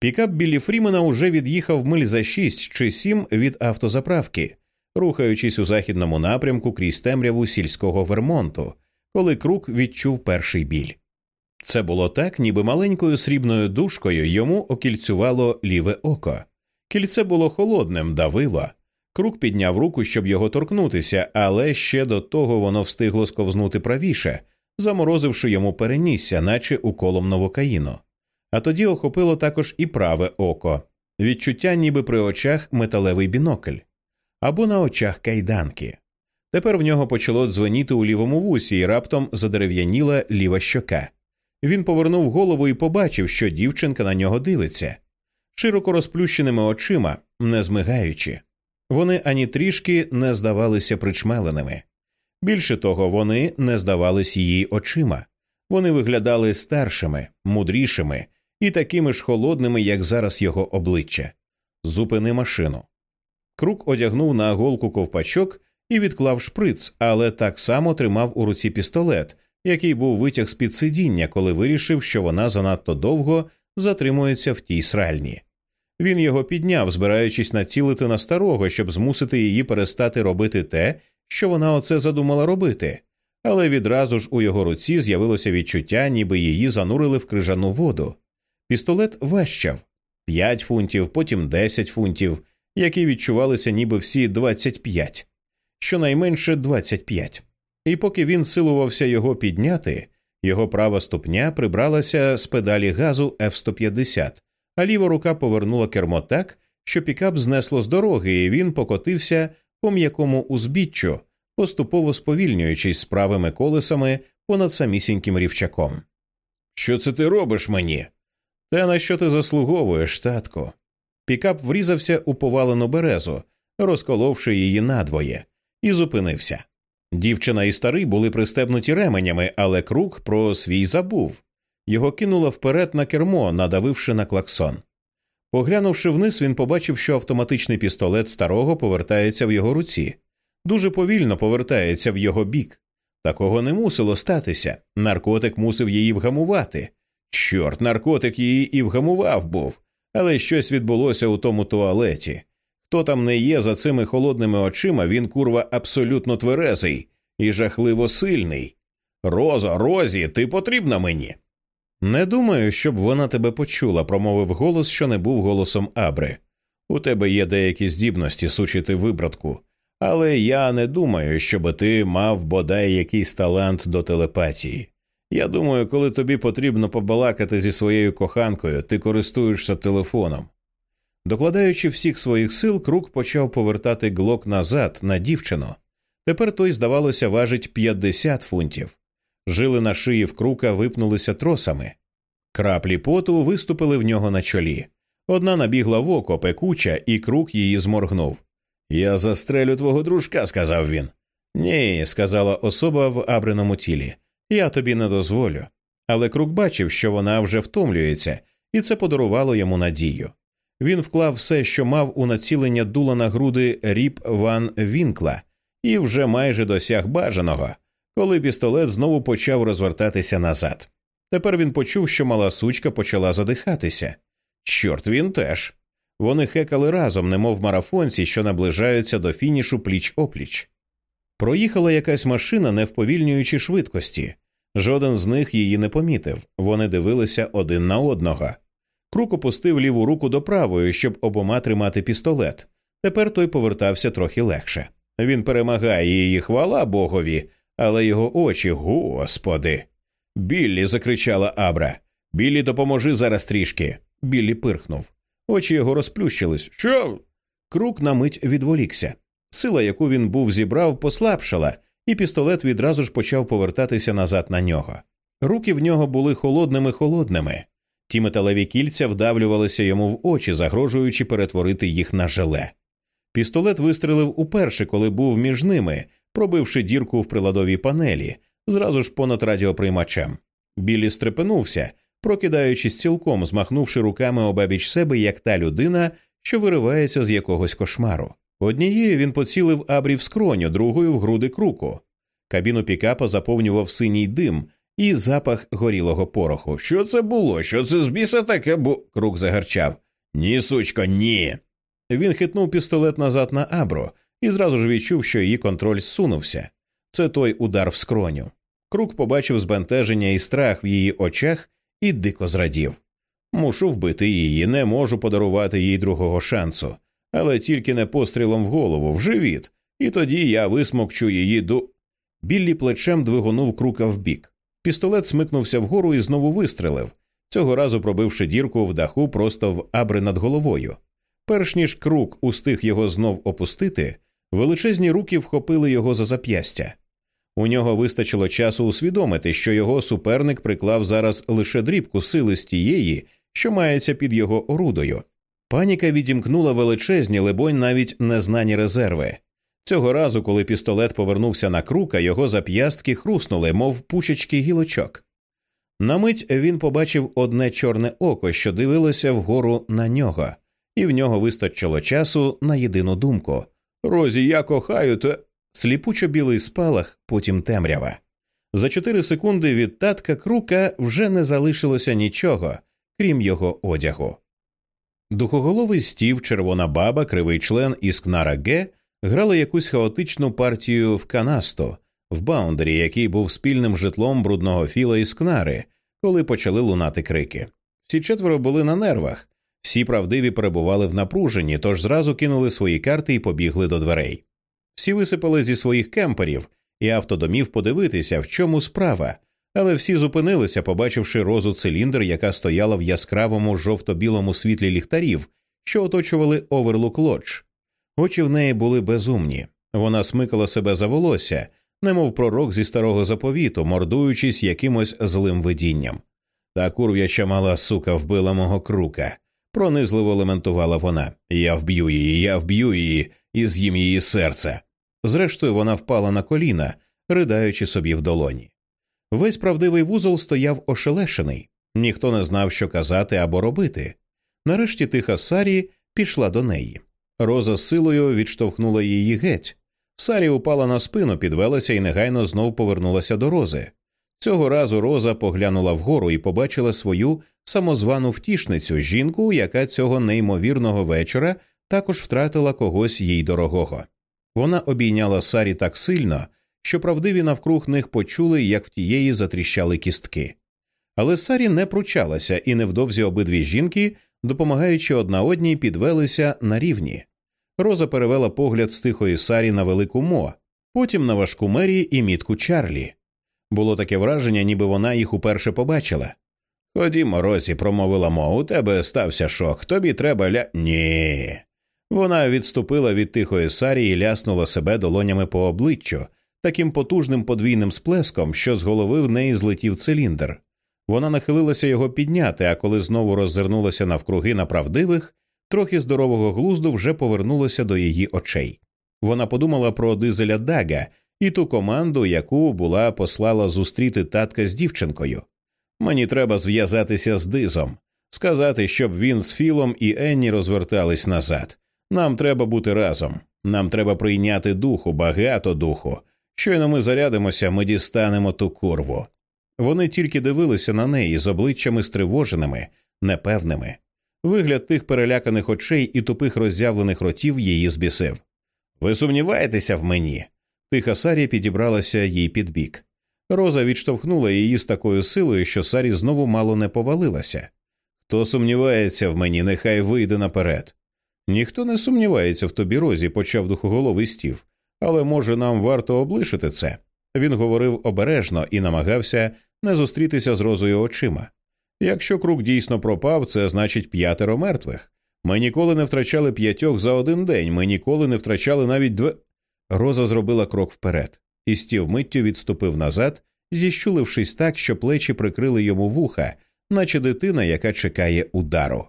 Пікап Біллі Фрімена уже від'їхав миль за шість чи сім від автозаправки, рухаючись у західному напрямку крізь темряву сільського Вермонту, коли крук відчув перший біль. Це було так, ніби маленькою срібною дужкою йому окільцювало ліве око. Кільце було холодним, давило. Крук підняв руку, щоб його торкнутися, але ще до того воно встигло сковзнути правіше, заморозивши йому перенісся, наче уколом новокаїну. А тоді охопило також і праве око, відчуття, ніби при очах металевий бінокль або на очах кайданки. Тепер в нього почало дзвеніти у лівому вусі, і раптом задерев'яніла ліва щока. Він повернув голову і побачив, що дівчинка на нього дивиться, широко розплющеними очима, не змигаючи. Вони ані трішки не здавалися причмеленими. Більше того, вони не здавались її очима. Вони виглядали старшими, мудрішими і такими ж холодними, як зараз його обличчя. Зупини машину. Крук одягнув на голку ковпачок і відклав шприц, але так само тримав у руці пістолет, який був витяг з під сидіння, коли вирішив, що вона занадто довго затримується в тій сральні. Він його підняв, збираючись націлити на старого, щоб змусити її перестати робити те, що вона оце задумала робити, але відразу ж у його руці з'явилося відчуття, ніби її занурили в крижану воду. Пістолет важчав п'ять фунтів, потім десять фунтів, які відчувалися ніби всі двадцять п'ять, щонайменше двадцять п'ять. І поки він силувався його підняти, його права ступня прибралася з педалі газу F-150, а ліва рука повернула кермо так, що пікап знесло з дороги, і він покотився по м'якому узбіччю, поступово сповільнюючись з правими колесами понад самісіньким рівчаком. Що це ти робиш мені? Те, на що ти заслуговуєш, татку. Пікап врізався у повалену березу, розколовши її надвоє, і зупинився. Дівчина і старий були пристебнуті ременями, але круг про свій забув. Його кинуло вперед на кермо, надавивши на клаксон. Поглянувши вниз, він побачив, що автоматичний пістолет старого повертається в його руці, дуже повільно повертається в його бік. Такого не мусило статися. Наркотик мусив її вгамувати. Чорт, наркотик її і вгамував був, але щось відбулося у тому туалеті. Хто там не є за цими холодними очима, він курва абсолютно тверезий і жахливо сильний. Розо, Розі, ти потрібна мені. Не думаю, щоб вона тебе почула, промовив голос, що не був голосом Абри. У тебе є деякі здібності сучити вибратку, але я не думаю, щоб ти мав бодай якийсь талант до телепатії. Я думаю, коли тобі потрібно побалакати зі своєю коханкою, ти користуєшся телефоном. Докладаючи всіх своїх сил, крук почав повертати глок назад на дівчину. Тепер той, здавалося, важить 50 фунтів. Жили на шиї в крука випнулися тросами. Краплі поту виступили в нього на чолі. Одна набігла в око пекуча, і крук її зморгнув. Я застрелю твого дружка, сказав він. Ні, сказала особа в абриному тілі. Я тобі не дозволю. Але крук бачив, що вона вже втомлюється, і це подарувало йому надію. Він вклав все, що мав у націлення дула на груди ріп Ван Вінкла, і вже майже досяг бажаного, коли пістолет знову почав розвертатися назад. Тепер він почув, що мала сучка почала задихатися. Чорт він теж. Вони хекали разом, немов марафонці, що наближаються до фінішу пліч опліч. Проїхала якась машина, не вповільнюючи швидкості. Жоден з них її не помітив. Вони дивилися один на одного. Крук опустив ліву руку до правої, щоб обома тримати пістолет. Тепер той повертався трохи легше. Він перемагає її хвала богові, але його очі, господи. Біллі. закричала Абра. Біллі, допоможи зараз трішки. Біллі пирхнув. Очі його розплющились. Що? Крук на мить відволікся. Сила, яку він був зібрав, послабшала, і пістолет відразу ж почав повертатися назад на нього. Руки в нього були холодними холодними. Ті металеві кільця вдавлювалися йому в очі, загрожуючи перетворити їх на желе. Пістолет вистрелив уперше, коли був між ними, пробивши дірку в приладовій панелі, зразу ж понад радіоприймачем. Білі стрепенувся, прокидаючись цілком, змахнувши руками обабіч себе, як та людина, що виривається з якогось кошмару. Однією він поцілив абрі в скроню, другою в груди круку. Кабіну пікапа заповнював синій дим і запах горілого пороху. Що це було? Що це з біса таке? бу. Крук загарчав. Ні, сучко, ні. Він хитнув пістолет назад на Абро і зразу ж відчув, що її контроль зсунувся. Це той удар в скроню. Крук побачив збентеження і страх в її очах і дико зрадів. Мушу вбити її, не можу подарувати їй другого шансу, але тільки не пострілом в голову, в живіт, і тоді я висмокчу її до. Біллі плечем двигонув крука вбік. Пістолет смикнувся вгору і знову вистрелив, цього разу пробивши дірку в даху просто в абри над головою. Перш ніж крук устиг його знов опустити, величезні руки вхопили його за зап'ястя. У нього вистачило часу усвідомити, що його суперник приклав зараз лише дрібку сили з тієї, що мається під його орудою. Паніка відімкнула величезні, либонь, навіть незнані резерви. Цього разу, коли пістолет повернувся на крука, його зап'ястки хруснули, мов пучечки гілочок. На мить він побачив одне чорне око, що дивилося вгору на нього, і в нього вистачило часу на єдину думку Розі, я кохаю те. Сліпучо білий спалах, потім темрява. За чотири секунди від татка крука вже не залишилося нічого, крім його одягу. Духоголовий стів, червона баба, кривий член і скнара Г грали якусь хаотичну партію в канасто в баундері, який був спільним житлом брудного філа і скнари, коли почали лунати крики. Всі четверо були на нервах, всі правдиві перебували в напруженні, тож зразу кинули свої карти і побігли до дверей. Всі висипали зі своїх кемперів і автодомів подивитися, в чому справа, але всі зупинилися, побачивши розу циліндр, яка стояла в яскравому жовто-білому світлі ліхтарів, що оточували оверлук лодж. Очі в неї були безумні. Вона смикала себе за волосся, немов пророк зі старого заповіту, мордуючись якимось злим видінням. Та курв'яча мала сука вбила мого крука. Пронизливо лементувала вона. Я вб'ю її, я вб'ю її і з'їм її серце. Зрештою, вона впала на коліна, ридаючи собі в долоні. Весь правдивий вузол стояв ошелешений. Ніхто не знав, що казати або робити. Нарешті тиха Сарі пішла до неї. Роза з силою відштовхнула її геть. Сарі упала на спину, підвелася і негайно знов повернулася до рози. Цього разу Роза поглянула вгору і побачила свою самозвану втішницю, жінку, яка цього неймовірного вечора також втратила когось їй дорогого. Вона обійняла Сарі так сильно, що правдиві навкруг них почули, як в тієї затріщали кістки. Але Сарі не пручалася, і невдовзі обидві жінки, допомагаючи одна одній, підвелися на рівні. Роза перевела погляд з тихої Сарі на велику Мо, потім на важку Мері і мітку Чарлі. Було таке враження, ніби вона їх уперше побачила. Ходімо, Розі, промовила Мо, у тебе стався шок. Тобі треба ля. Ні. Вона відступила від тихої Сарі і ляснула себе долонями по обличчю, таким потужним подвійним сплеском, що з голови в неї злетів циліндр. Вона нахилилася його підняти, а коли знову роззирнулася навкруги на правдивих, трохи здорового глузду вже повернулося до її очей. Вона подумала про дизеля Дага і ту команду, яку була послала зустріти татка з дівчинкою. Мені треба зв'язатися з дизом, сказати, щоб він з Філом і Енні розвертались назад. Нам треба бути разом. Нам треба прийняти духу, багато духу. Щойно ми зарядимося, ми дістанемо ту курву. Вони тільки дивилися на неї з обличчями стривоженими, непевними. Вигляд тих переляканих очей і тупих роззявлених ротів її збісив. Ви сумніваєтеся в мені? Тиха Сарі підібралася їй під бік. Роза відштовхнула її з такою силою, що Сарі знову мало не повалилася. Хто сумнівається в мені, нехай вийде наперед. Ніхто не сумнівається в тобі розі, почав духоголовий стів, але може нам варто облишити це. Він говорив обережно і намагався не зустрітися з розою очима. Якщо круг дійсно пропав, це значить п'ятеро мертвих. Ми ніколи не втрачали п'ятьох за один день, ми ніколи не втрачали навіть дв. Роза зробила крок вперед, і стів миттю відступив назад, зіщулившись так, що плечі прикрили йому вуха, наче дитина, яка чекає удару.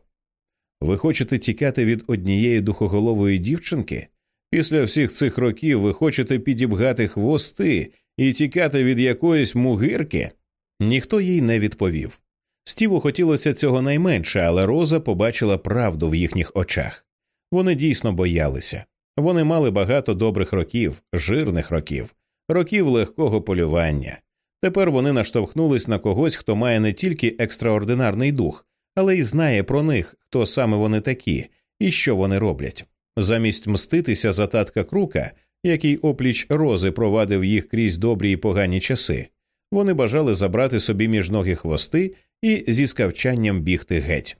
Ви хочете тікати від однієї духоголової дівчинки? Після всіх цих років ви хочете підібгати хвости і тікати від якоїсь мугирки? Ніхто їй не відповів. Стіву хотілося цього найменше, але Роза побачила правду в їхніх очах. Вони дійсно боялися. Вони мали багато добрих років, жирних років, років легкого полювання. Тепер вони наштовхнулись на когось, хто має не тільки екстраординарний дух, але й знає про них, хто саме вони такі і що вони роблять. Замість мститися за татка крука, який опліч рози провадив їх крізь добрі і погані часи, вони бажали забрати собі між ноги хвости і зі скавчанням бігти геть.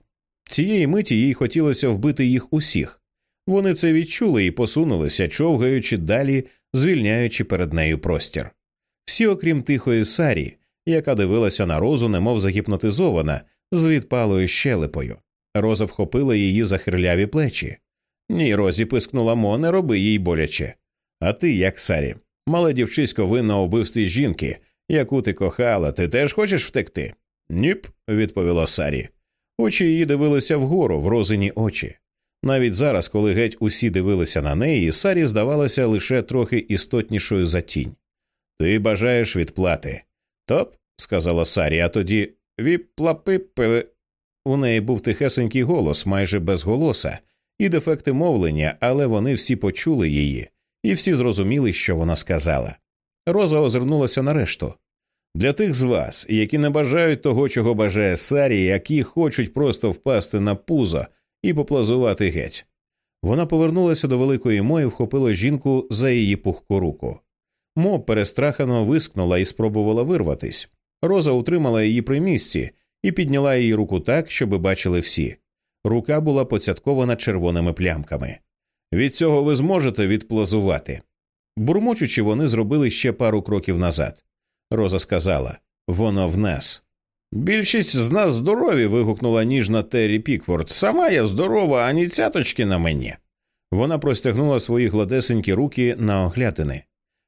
Цієї миті їй хотілося вбити їх усіх. Вони це відчули і посунулися, човгаючи далі, звільняючи перед нею простір. Всі, окрім тихої Сарі, яка дивилася на розу, немов загіпнотизована, з відпалою щелепою. Роза вхопила її за хирляві плечі. Ні, Розі пискнула Мо, не роби їй боляче. А ти, як Сарі, мале дівчисько винна у вбивстві жінки, яку ти кохала, ти теж хочеш втекти? Ніп, відповіла Сарі. Очі її дивилися вгору, в розині очі. Навіть зараз, коли геть усі дивилися на неї, Сарі здавалася лише трохи істотнішою за тінь. Ти бажаєш відплати. Топ, сказала Сарі, а тоді віплапипи. У неї був тихесенький голос, майже без голоса, і дефекти мовлення, але вони всі почули її, і всі зрозуміли, що вона сказала. Роза озирнулася на решту. Для тих з вас, які не бажають того, чого бажає Сарі, які хочуть просто впасти на пузо і поплазувати геть. Вона повернулася до великої Мо і вхопила жінку за її пухку руку. Мо перестрахано вискнула і спробувала вирватись. Роза утримала її при місці і підняла її руку так, щоби бачили всі. Рука була поцяткована червоними плямками. Від цього ви зможете відплазувати. Бурмочучи, вони зробили ще пару кроків назад. Роза сказала воно в нас. Більшість з нас здорові. вигукнула ніжна Террі Пікфорд. Сама я здорова, ані цяточки на мені. Вона простягнула свої гладесенькі руки на оглядини.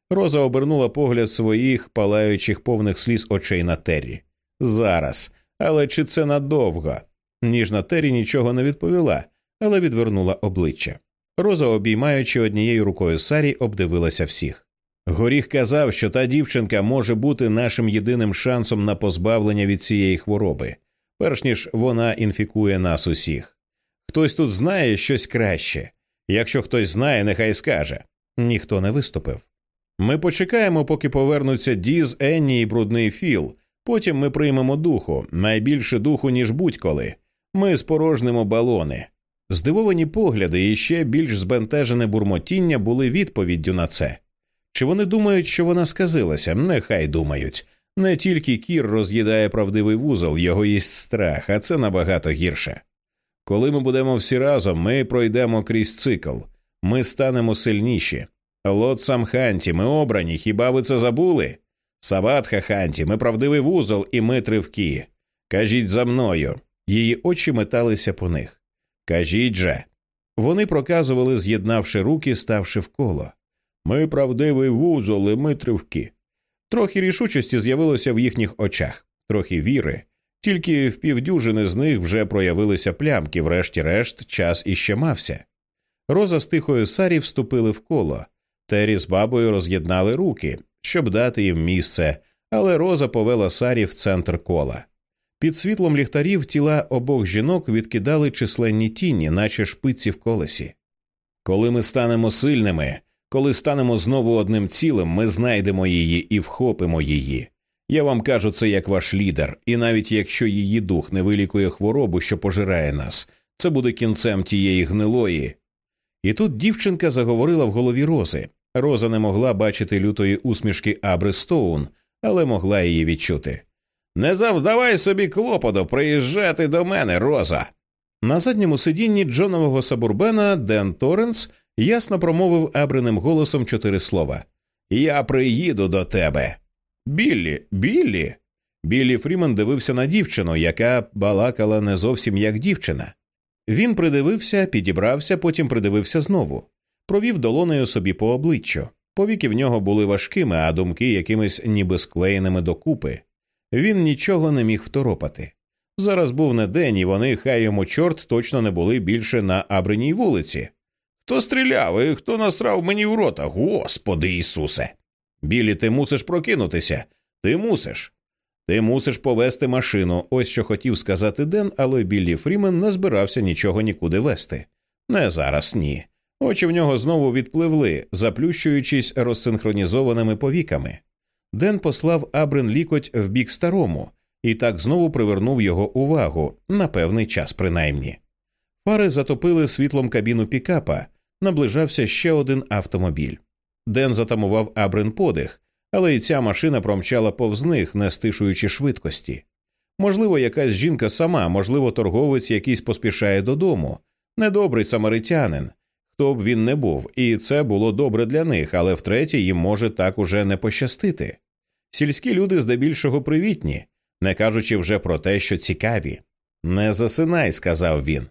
Роза обернула погляд своїх палаючих повних сліз очей на Террі. Зараз. Але чи це надовго? Ніжна Террі нічого не відповіла, але відвернула обличчя. Роза, обіймаючи однією рукою Сарі, обдивилася всіх. Горіх казав, що та дівчинка може бути нашим єдиним шансом на позбавлення від цієї хвороби. перш ніж вона інфікує нас усіх. Хтось тут знає щось краще. Якщо хтось знає, нехай скаже. Ніхто не виступив. Ми почекаємо, поки повернуться Діз, Енні і брудний Філ. Потім ми приймемо духу, найбільше духу, ніж будь-коли. Ми спорожнимо балони. Здивовані погляди і ще більш збентежене бурмотіння були відповіддю на це. Чи вони думають, що вона сказилася? Нехай думають. Не тільки кір роз'їдає правдивий вузол, його їсть страх, а це набагато гірше. Коли ми будемо всі разом, ми пройдемо крізь цикл, ми станемо сильніші. Лот Ханті, ми обрані, хіба ви це забули? Сабатха Ханті, ми правдивий вузол, і ми тривкі. Кажіть за мною. Її очі металися по них. Кажіть же. Вони проказували, з'єднавши руки, ставши в коло. Ми правдивий вузол, і ми тривкі. Трохи рішучості з'явилося в їхніх очах, трохи віри. Тільки в півдюжини з них вже проявилися плямки, врешті-решт, час іще мався. Роза з тихою Сарі вступили в коло. Тері з бабою роз'єднали руки, щоб дати їм місце, але Роза повела Сарі в центр кола. Під світлом ліхтарів тіла обох жінок відкидали численні тіні, наче шпиці в колесі. Коли ми станемо сильними, коли станемо знову одним цілим, ми знайдемо її і вхопимо її. Я вам кажу це як ваш лідер, і навіть якщо її дух не вилікує хворобу, що пожирає нас, це буде кінцем тієї гнилої. І тут дівчинка заговорила в голові Рози. Роза не могла бачити лютої усмішки Абри Стоун, але могла її відчути. Не завдавай собі клопоту приїжджати до мене, Роза. На задньому сидінні Джонового Сабурбена Ден Торренс ясно промовив Абриним голосом чотири слова Я приїду до тебе. Біллі, Біллі. Біллі Фрімен дивився на дівчину, яка балакала не зовсім як дівчина. Він придивився, підібрався, потім придивився знову, провів долонею собі по обличчю. Повіки в нього були важкими, а думки якимись ніби склеєними докупи. Він нічого не міг второпати. Зараз був не день, і вони, хай йому чорт, точно не були більше на Абриній вулиці. Хто стріляв і хто насрав мені в рота? Господи Ісусе! Білі, ти мусиш прокинутися. Ти мусиш. Ти мусиш повести машину. Ось що хотів сказати Ден, але Біллі Фрімен не збирався нічого нікуди вести. Не зараз ні. Очі в нього знову відпливли, заплющуючись розсинхронізованими повіками. Ден послав Абрин лікоть в бік старому і так знову привернув його увагу на певний час, принаймні. Фари затопили світлом кабіну пікапа, наближався ще один автомобіль. Ден затамував Абрин подих, але й ця машина промчала повз них, не стишуючи швидкості. Можливо, якась жінка сама, можливо, торговець якийсь поспішає додому, недобрий самаритянин, хто б він не був, і це було добре для них, але втретє їм може так уже не пощастити. Сільські люди здебільшого привітні, не кажучи вже про те, що цікаві. Не засинай, сказав він.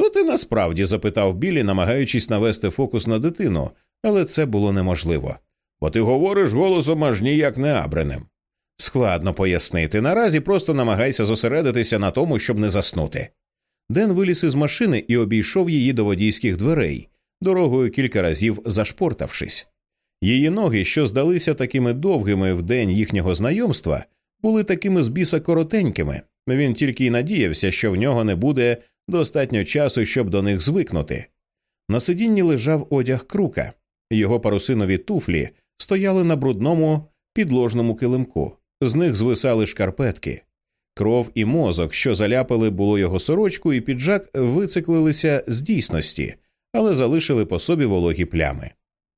Хто ти насправді? запитав Білі, намагаючись навести фокус на дитину, але це було неможливо. Бо ти говориш голосом аж ніяк не абреним. Складно пояснити. Наразі просто намагайся зосередитися на тому, щоб не заснути. Ден виліз із машини і обійшов її до водійських дверей, дорогою кілька разів зашпортавшись. Її ноги, що здалися такими довгими в день їхнього знайомства, були такими з біса коротенькими. Він тільки й надіявся, що в нього не буде достатньо часу, щоб до них звикнути. На сидінні лежав одяг крука, його парусинові туфлі стояли на брудному підложному килимку, з них звисали шкарпетки. Кров і мозок, що заляпали було його сорочку, і піджак вициклилися з дійсності, але залишили по собі вологі плями.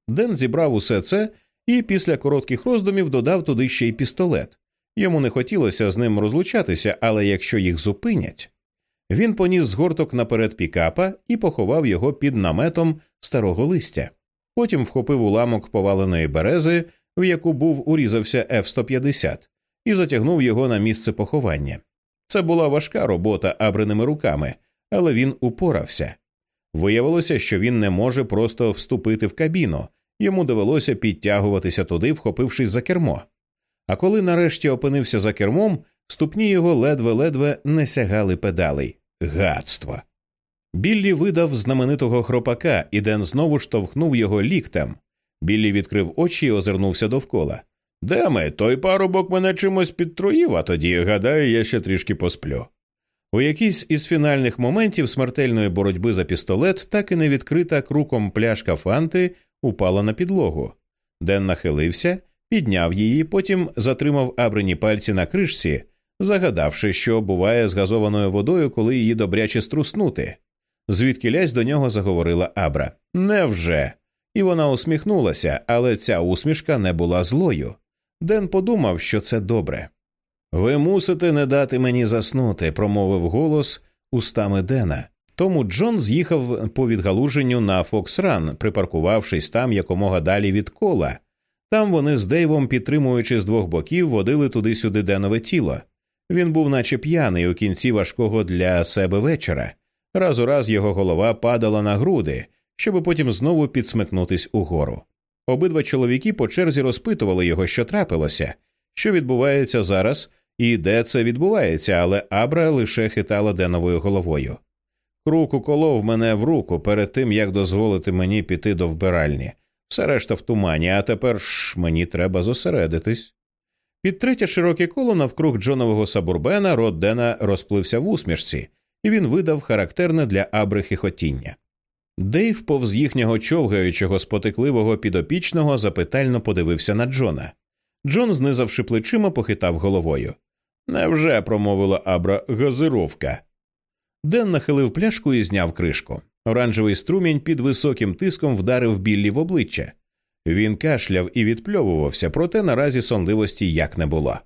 Ден зібрав усе це і після коротких роздумів додав туди ще й пістолет. Йому не хотілося з ним розлучатися, але якщо їх зупинять. Він поніс згорток наперед пікапа і поховав його під наметом старого листя. Потім вхопив уламок поваленої берези, в яку був урізався F-150, і затягнув його на місце поховання. Це була важка робота абреними руками, але він упорався. Виявилося, що він не може просто вступити в кабіну, йому довелося підтягуватися туди, вхопившись за кермо. А коли нарешті опинився за кермом, ступні його ледве-ледве не сягали педалей. Гадство. Біллі видав знаменитого хропака, і Ден знову штовхнув його ліктем. Біллі відкрив очі і озирнувся довкола. Де ми? Той парубок мене чимось підтруїв, а тоді, гадаю, я ще трішки посплю. У якийсь із фінальних моментів смертельної боротьби за пістолет так і не відкрита круком пляшка фанти упала на підлогу. Ден нахилився, підняв її, потім затримав абрині пальці на кришці, загадавши, що буває з газованою водою, коли її добряче струснути. Звідки лязь до нього заговорила Абра. Невже? І вона усміхнулася, але ця усмішка не була злою. Ден подумав, що це добре. Ви мусите не дати мені заснути, промовив голос устами Дена. Тому Джон з'їхав по відгалуженню на Фоксран, припаркувавшись там якомога далі від кола. Там вони з Дейвом, підтримуючи з двох боків, водили туди-сюди Денове тіло. Він був, наче п'яний у кінці важкого для себе вечора. Раз у раз його голова падала на груди, щоби потім знову підсмикнутись угору. Обидва чоловіки по черзі розпитували його, що трапилося, що відбувається зараз і де це відбувається, але Абра лише хитала Деновою головою. Крук уколов мене в руку перед тим, як дозволити мені піти до вбиральні. Все решта в тумані, а тепер ж мені треба зосередитись. Під третє широке коло навкруг Джонового сабурбена рот Дена розплився в усмішці, і він видав характерне для Абри хихотіння. Дейв повз їхнього човгаючого спотекливого підопічного запитально подивився на Джона. Джон, знизавши плечима, похитав головою. Невже промовила Абра газировка? Ден нахилив пляшку і зняв кришку. Оранжевий струмінь під високим тиском вдарив Біллі в обличчя. Він кашляв і відпльовувався, проте наразі сонливості як не було.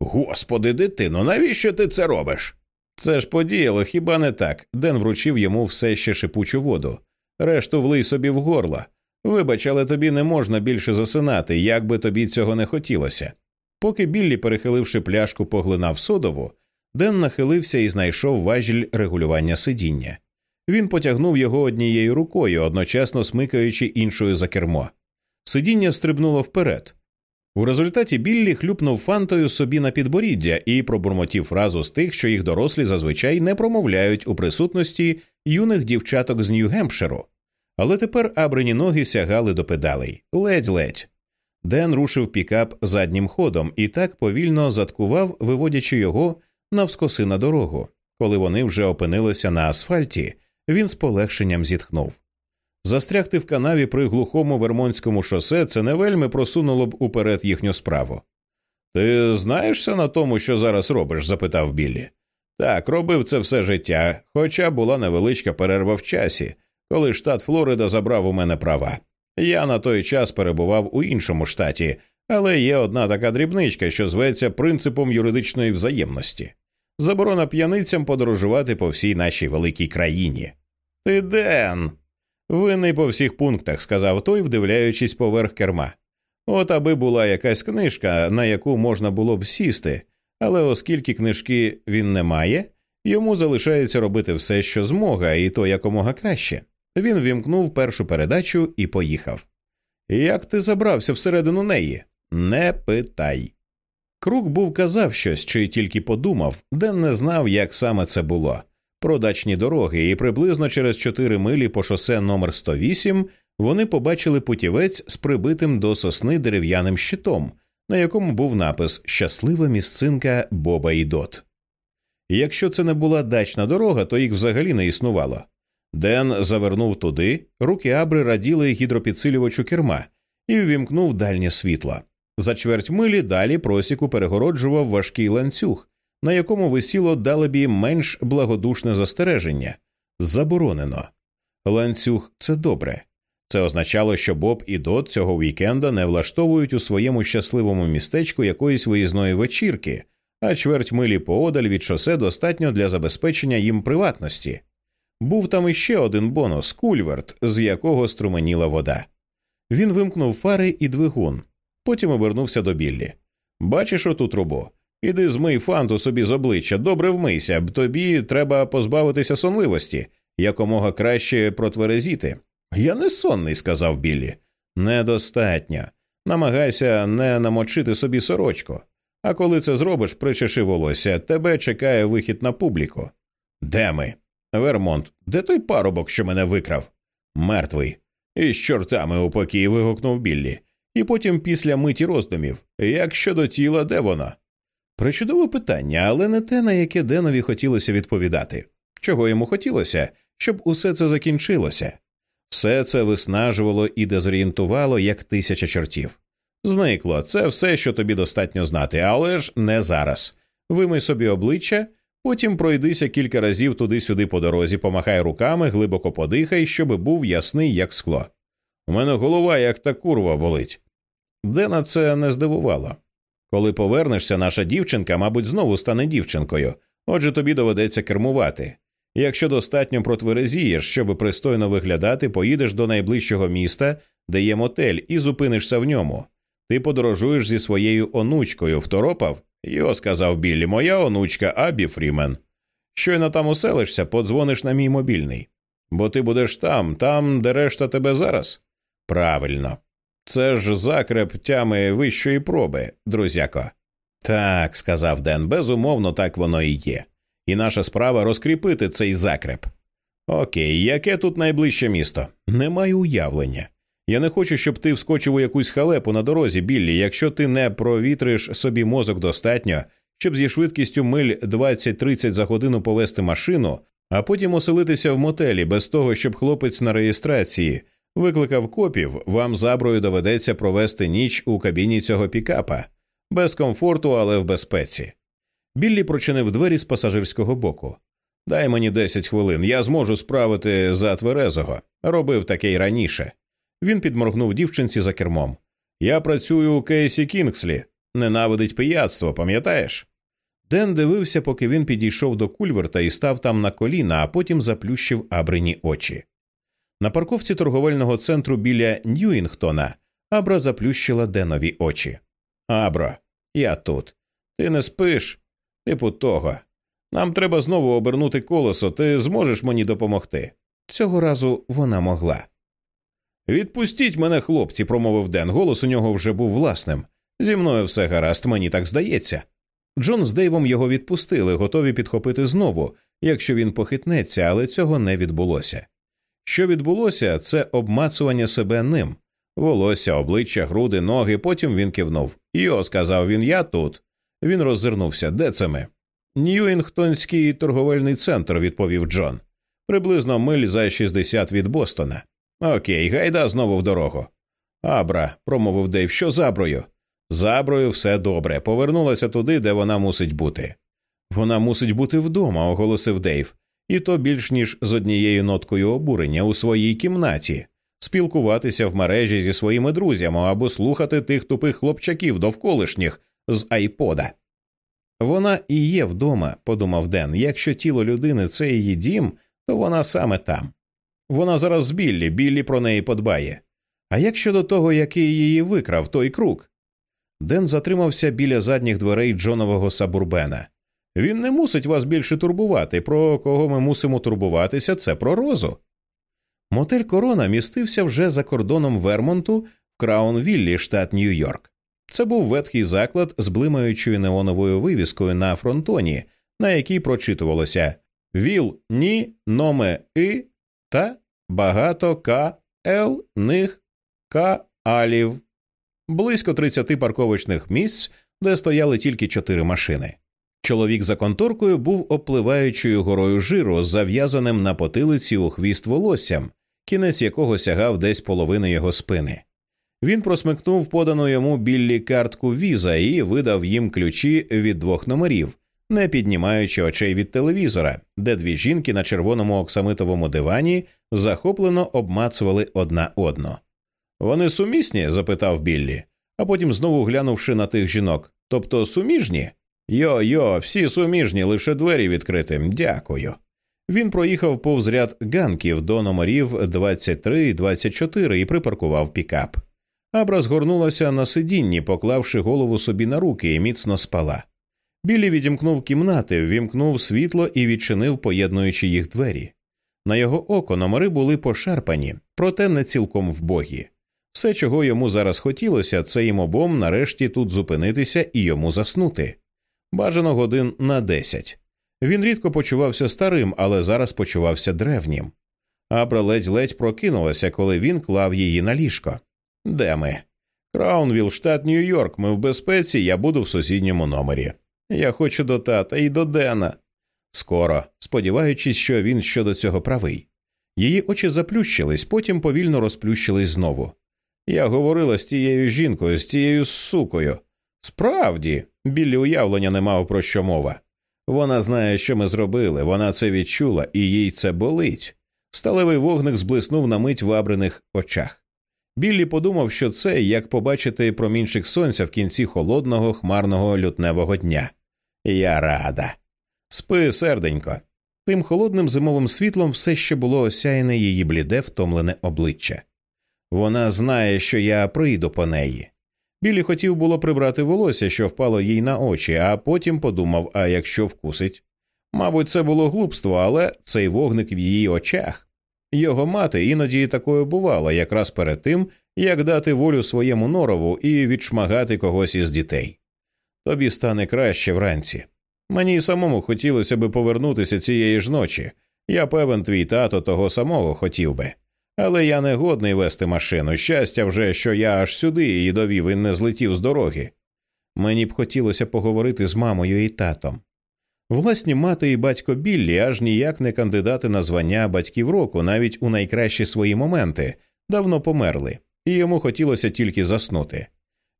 Господи, дитино, навіщо ти це робиш? Це ж подіяло, хіба не так? Ден вручив йому все ще шипучу воду. Решту влий собі в горло. Вибач, але тобі не можна більше засинати, як би тобі цього не хотілося. Поки Біллі, перехиливши пляшку, поглинав содову, Ден нахилився і знайшов важіль регулювання сидіння. Він потягнув його однією рукою, одночасно смикаючи іншою за кермо. Сидіння стрибнуло вперед. У результаті Біллі хлюпнув фантою собі на підборіддя і пробурмотів фразу з тих, що їх дорослі зазвичай не промовляють у присутності юних дівчаток з Нью-Гемпширу. Але тепер абрині ноги сягали до педалей ледь-ледь. Ден рушив пікап заднім ходом і так повільно заткував, виводячи його навскоси на дорогу. Коли вони вже опинилися на асфальті, він з полегшенням зітхнув. Застрягти в канаві при глухому вермонському шосе це не вельми просунуло б уперед їхню справу. Ти знаєшся на тому, що зараз робиш? запитав Біллі. Так, робив це все життя, хоча була невеличка перерва в часі, коли штат Флорида забрав у мене права. Я на той час перебував у іншому штаті, але є одна така дрібничка, що зветься принципом юридичної взаємності заборона п'яницям подорожувати по всій нашій великій країні. Ти Ден. Винний по всіх пунктах, сказав той, вдивляючись поверх керма. От аби була якась книжка, на яку можна було б сісти, але оскільки книжки він не має, йому залишається робити все, що змога, і то якомога краще. Він вімкнув першу передачу і поїхав. Як ти забрався всередину неї? Не питай. Крук був казав щось чи тільки подумав, Ден не знав, як саме це було. Про дачні дороги, і приблизно через чотири милі по шосе номер 108 вони побачили путівець з прибитим до сосни дерев'яним щитом, на якому був напис Щаслива місцинка Боба і Дот. Якщо це не була дачна дорога, то їх взагалі не існувало. Ден завернув туди, руки Абри раділи гідропідсилювачу керма і ввімкнув дальнє світло. За чверть милі далі просіку перегороджував важкий ланцюг, на якому висіло далебі менш благодушне застереження заборонено. Ланцюг це добре. Це означало, що Боб і Дот цього вікенда не влаштовують у своєму щасливому містечку якоїсь виїзної вечірки, а чверть милі поодаль від шосе достатньо для забезпечення їм приватності. Був там іще один бонус кульверт, з якого струменіла вода. Він вимкнув фари і двигун, потім обернувся до Біллі. Бачиш оту трубу? Іди змий фанту собі з обличчя, добре вмийся, б тобі треба позбавитися сонливості, якомога краще протверезіти. Я не сонний, сказав Біллі. Недостатньо. Намагайся не намочити собі сорочку. А коли це зробиш, причеши волосся, тебе чекає вихід на публіку. Де ми? Вермонт, де той парубок, що мене викрав? Мертвий. Із чортами у покій. вигукнув Біллі. І потім, після миті роздумів, як щодо тіла, де воно? Причудове питання, але не те, на яке Денові хотілося відповідати. Чого йому хотілося, щоб усе це закінчилося? Все це виснажувало і дезорієнтувало, як тисяча чортів. Зникло, це все, що тобі достатньо знати, але ж не зараз. Вимий собі обличчя, потім пройдися кілька разів туди-сюди по дорозі, помахай руками, глибоко подихай, щоби був ясний, як скло. У мене голова, як та курва, болить. Дена це не здивувало. Коли повернешся, наша дівчинка, мабуть, знову стане дівчинкою, отже тобі доведеться кермувати. Якщо достатньо протверезієш, щоби пристойно виглядати, поїдеш до найближчого міста, де є мотель, і зупинишся в ньому. Ти подорожуєш зі своєю онучкою, второпав? Йо, сказав Біллі, моя онучка Абі Фрімен. Щойно там уселишся, подзвониш на мій мобільний. Бо ти будеш там, там, де решта тебе зараз. Правильно. Це ж закреп тями вищої проби, друзяко. Так, сказав Ден, безумовно, так воно і є. І наша справа розкріпити цей закреп. Окей, яке тут найближче місто? Не маю уявлення. Я не хочу, щоб ти вскочив у якусь халепу на дорозі, Біллі, якщо ти не провітриш собі мозок достатньо, щоб зі швидкістю миль 20-30 за годину повести машину, а потім оселитися в мотелі без того, щоб хлопець на реєстрації викликав копів, вам заброю доведеться провести ніч у кабіні цього пікапа, без комфорту, але в безпеці. Біллі прочинив двері з пасажирського боку. Дай мені 10 хвилин, я зможу справити за тверезого. Робив таке й раніше. Він підморгнув дівчинці за кермом. Я працюю у Кейсі Кінгслі, ненавидить пияцтво, пам'ятаєш? Ден дивився, поки він підійшов до кульверта і став там на коліна, а потім заплющив абрині очі. На парковці торговельного центру біля Ньюінгтона Абра заплющила Денові очі. Абро, я тут. Ти не спиш? Типу того. Нам треба знову обернути колесо, ти зможеш мені допомогти. Цього разу вона могла. Відпустіть мене, хлопці, промовив Ден. Голос у нього вже був власним. Зі мною все гаразд, мені так здається. Джон з Дейвом його відпустили, готові підхопити знову, якщо він похитнеться, але цього не відбулося. Що відбулося, це обмацування себе ним. Волосся, обличчя, груди, ноги, потім він кивнув. Йо, сказав він, я тут. Він роззирнувся. Де це ми? Ньюінгтонський торговельний центр, відповів Джон. Приблизно миль за 60 від Бостона. Окей, гайда знову в дорогу. Абра, промовив Дейв, що заброю? Заброю все добре. Повернулася туди, де вона мусить бути. Вона мусить бути вдома, оголосив Дейв, і то більш ніж з однією ноткою обурення у своїй кімнаті, спілкуватися в мережі зі своїми друзями або слухати тих тупих хлопчаків довколишніх з айпода. Вона і є вдома, подумав Ден. Якщо тіло людини це її дім, то вона саме там. Вона зараз з Біллі, Біллі про неї подбає. А як щодо того, який її викрав, той круг? Ден затримався біля задніх дверей Джонового Сабурбена. Він не мусить вас більше турбувати. Про кого ми мусимо турбуватися, це про розу. Мотель Корона містився вже за кордоном Вермонту в Краун-Віллі, штат Нью-Йорк. Це був ветхий заклад з блимаючою неоновою вивіскою на фронтоні, на якій прочитувалося Віл ні номе и та багато к ел них к алів, близько 30 парковочних місць, де стояли тільки чотири машини. Чоловік за конторкою був обпливаючою горою жиру, зав'язаним на потилиці у хвіст волоссям, кінець якого сягав десь половини його спини. Він просмикнув подану йому біллі картку віза і видав їм ключі від двох номерів, не піднімаючи очей від телевізора, де дві жінки на червоному оксамитовому дивані захоплено обмацували одна одну. Вони сумісні? запитав Біллі, а потім знову глянувши на тих жінок. Тобто суміжні? Йо, йо, всі суміжні, лише двері відкритим. Дякую. Він проїхав повз ряд ганків до номерів 23 і 24 і припаркував пікап. Абра згорнулася на сидінні, поклавши голову собі на руки і міцно спала. Білі відімкнув кімнати, ввімкнув світло і відчинив, поєднуючи їх двері. На його око номери були пошарпані, проте не цілком вбогі. Все, чого йому зараз хотілося, це їм обом нарешті тут зупинитися і йому заснути. Бажано годин на десять. Він рідко почувався старим, але зараз почувався древнім. Абра ледь-ледь прокинулася, коли він клав її на ліжко. Де ми? Краунвіл, штат Нью-Йорк. Ми в безпеці, я буду в сусідньому номері. Я хочу до тата і до Дена. Скоро, сподіваючись, що він щодо цього правий. Її очі заплющились, потім повільно розплющились знову. Я говорила з тією жінкою, з тією сукою. Справді, білі уявлення не мав про що мова. Вона знає, що ми зробили, вона це відчула, і їй це болить. Сталевий вогник зблиснув на мить в абриних очах. Біллі подумав, що це як побачити промінчик сонця в кінці холодного, хмарного лютневого дня. Я рада. Спи, серденько. Тим холодним зимовим світлом все ще було осяяне її бліде, втомлене обличчя. Вона знає, що я прийду по неї. Білі хотів було прибрати волосся, що впало їй на очі, а потім подумав: а якщо вкусить? Мабуть, це було глупство, але цей вогник в її очах. Його мати іноді такою бувала, якраз перед тим, як дати волю своєму норову і відшмагати когось із дітей. Тобі стане краще вранці. Мені й самому хотілося би повернутися цієї ж ночі. Я певен, твій тато того самого хотів би. Але я не годний вести машину. Щастя вже, що я аж сюди її довів і не злетів з дороги. Мені б хотілося поговорити з мамою і татом. Власні мати і батько Біллі аж ніяк не кандидати на звання батьків року, навіть у найкращі свої моменти, давно померли, і йому хотілося тільки заснути.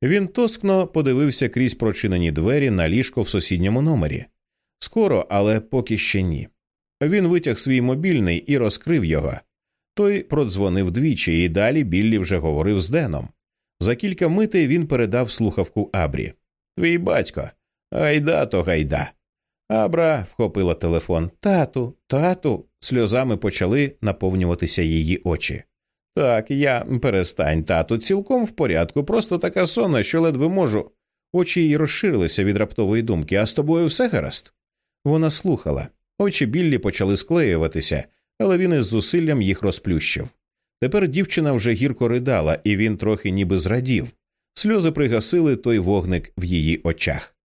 Він тоскно подивився крізь прочинені двері на ліжко в сусідньому номері. Скоро, але поки ще ні. Він витяг свій мобільний і розкрив його. Той продзвонив двічі, і далі Біллі вже говорив з Деном. За кілька митей він передав слухавку Абрі. Твій батько. Гайда то гайда. Абра вхопила телефон. Тату, тату. Сльозами почали наповнюватися її очі. Так, я перестань, тату, цілком в порядку, просто така сонна, що ледве можу. Очі її розширилися від раптової думки, а з тобою все гаразд. Вона слухала. Очі Біллі почали склеюватися, але він із зусиллям їх розплющив. Тепер дівчина вже гірко ридала, і він трохи ніби зрадів. Сльози пригасили той вогник в її очах.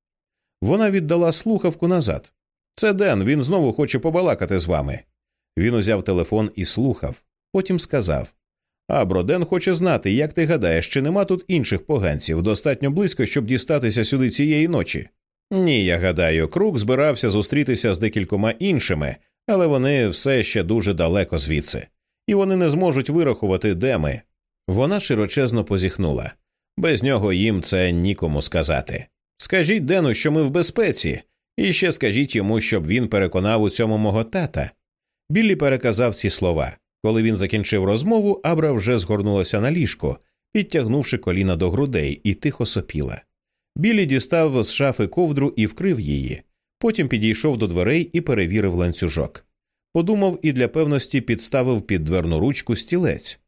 Вона віддала слухавку назад. Це Ден, він знову хоче побалакати з вами. Він узяв телефон і слухав, потім сказав Абро, Ден хоче знати, як ти гадаєш, чи нема тут інших поганців достатньо близько, щоб дістатися сюди цієї ночі. Ні, я гадаю, Крук збирався зустрітися з декількома іншими, але вони все ще дуже далеко звідси, і вони не зможуть вирахувати, де ми. Вона широчезно позіхнула. Без нього їм це нікому сказати. Скажіть Дену, що ми в безпеці, і ще скажіть йому, щоб він переконав у цьому мого тата. Біллі переказав ці слова. Коли він закінчив розмову, Абра вже згорнулася на ліжко, підтягнувши коліна до грудей, і тихо сопіла. Біллі дістав з шафи ковдру і вкрив її. Потім підійшов до дверей і перевірив ланцюжок. Подумав і для певності підставив під дверну ручку стілець.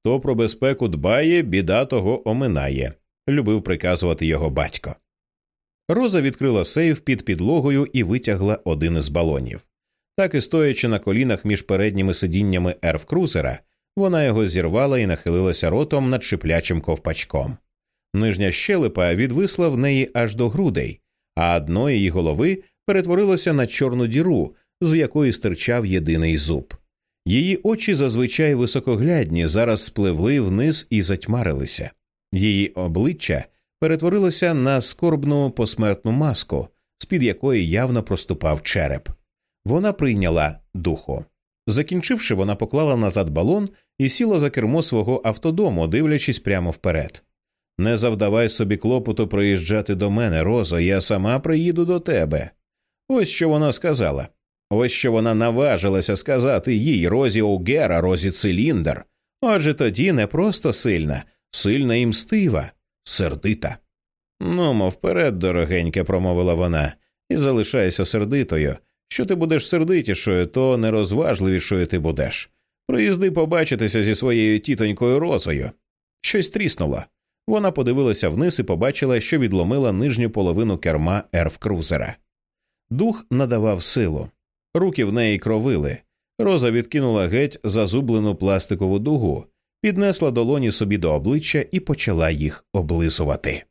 Хто про безпеку дбає, біда того оминає, любив приказувати його батько. Роза відкрила сейф під підлогою і витягла один із балонів. Так і стоячи на колінах між передніми сидіннями ерф-крузера, вона його зірвала і нахилилася ротом над шиплячим ковпачком. Нижня щелепа відвисла в неї аж до грудей, а дно її голови перетворилося на чорну діру, з якої стирчав єдиний зуб. Її очі зазвичай високоглядні, зараз спливли вниз і затьмарилися. Її обличчя перетворилося на скорбну посмертну маску, з під якої явно проступав череп. Вона прийняла духу. Закінчивши, вона поклала назад балон і сіла за кермо свого автодому, дивлячись прямо вперед. Не завдавай собі клопоту приїжджати до мене, Розо, я сама приїду до тебе. Ось що вона сказала. Ось що вона наважилася сказати їй Розі Оугера, Розі Циліндр. Отже тоді не просто сильна, сильна і мстива, сердита. Ну, мов вперед, дорогенька, промовила вона, і залишайся сердитою. Що ти будеш сердитішою, то нерозважливішою ти будеш. Приїзди побачитися зі своєю тітонькою розою. Щось тріснуло. Вона подивилася вниз і побачила, що відломила нижню половину керма ерф-крузера. Дух надавав силу. Руки в неї кровили. Роза відкинула геть зазублену пластикову дугу, піднесла долоні собі до обличчя і почала їх облисувати.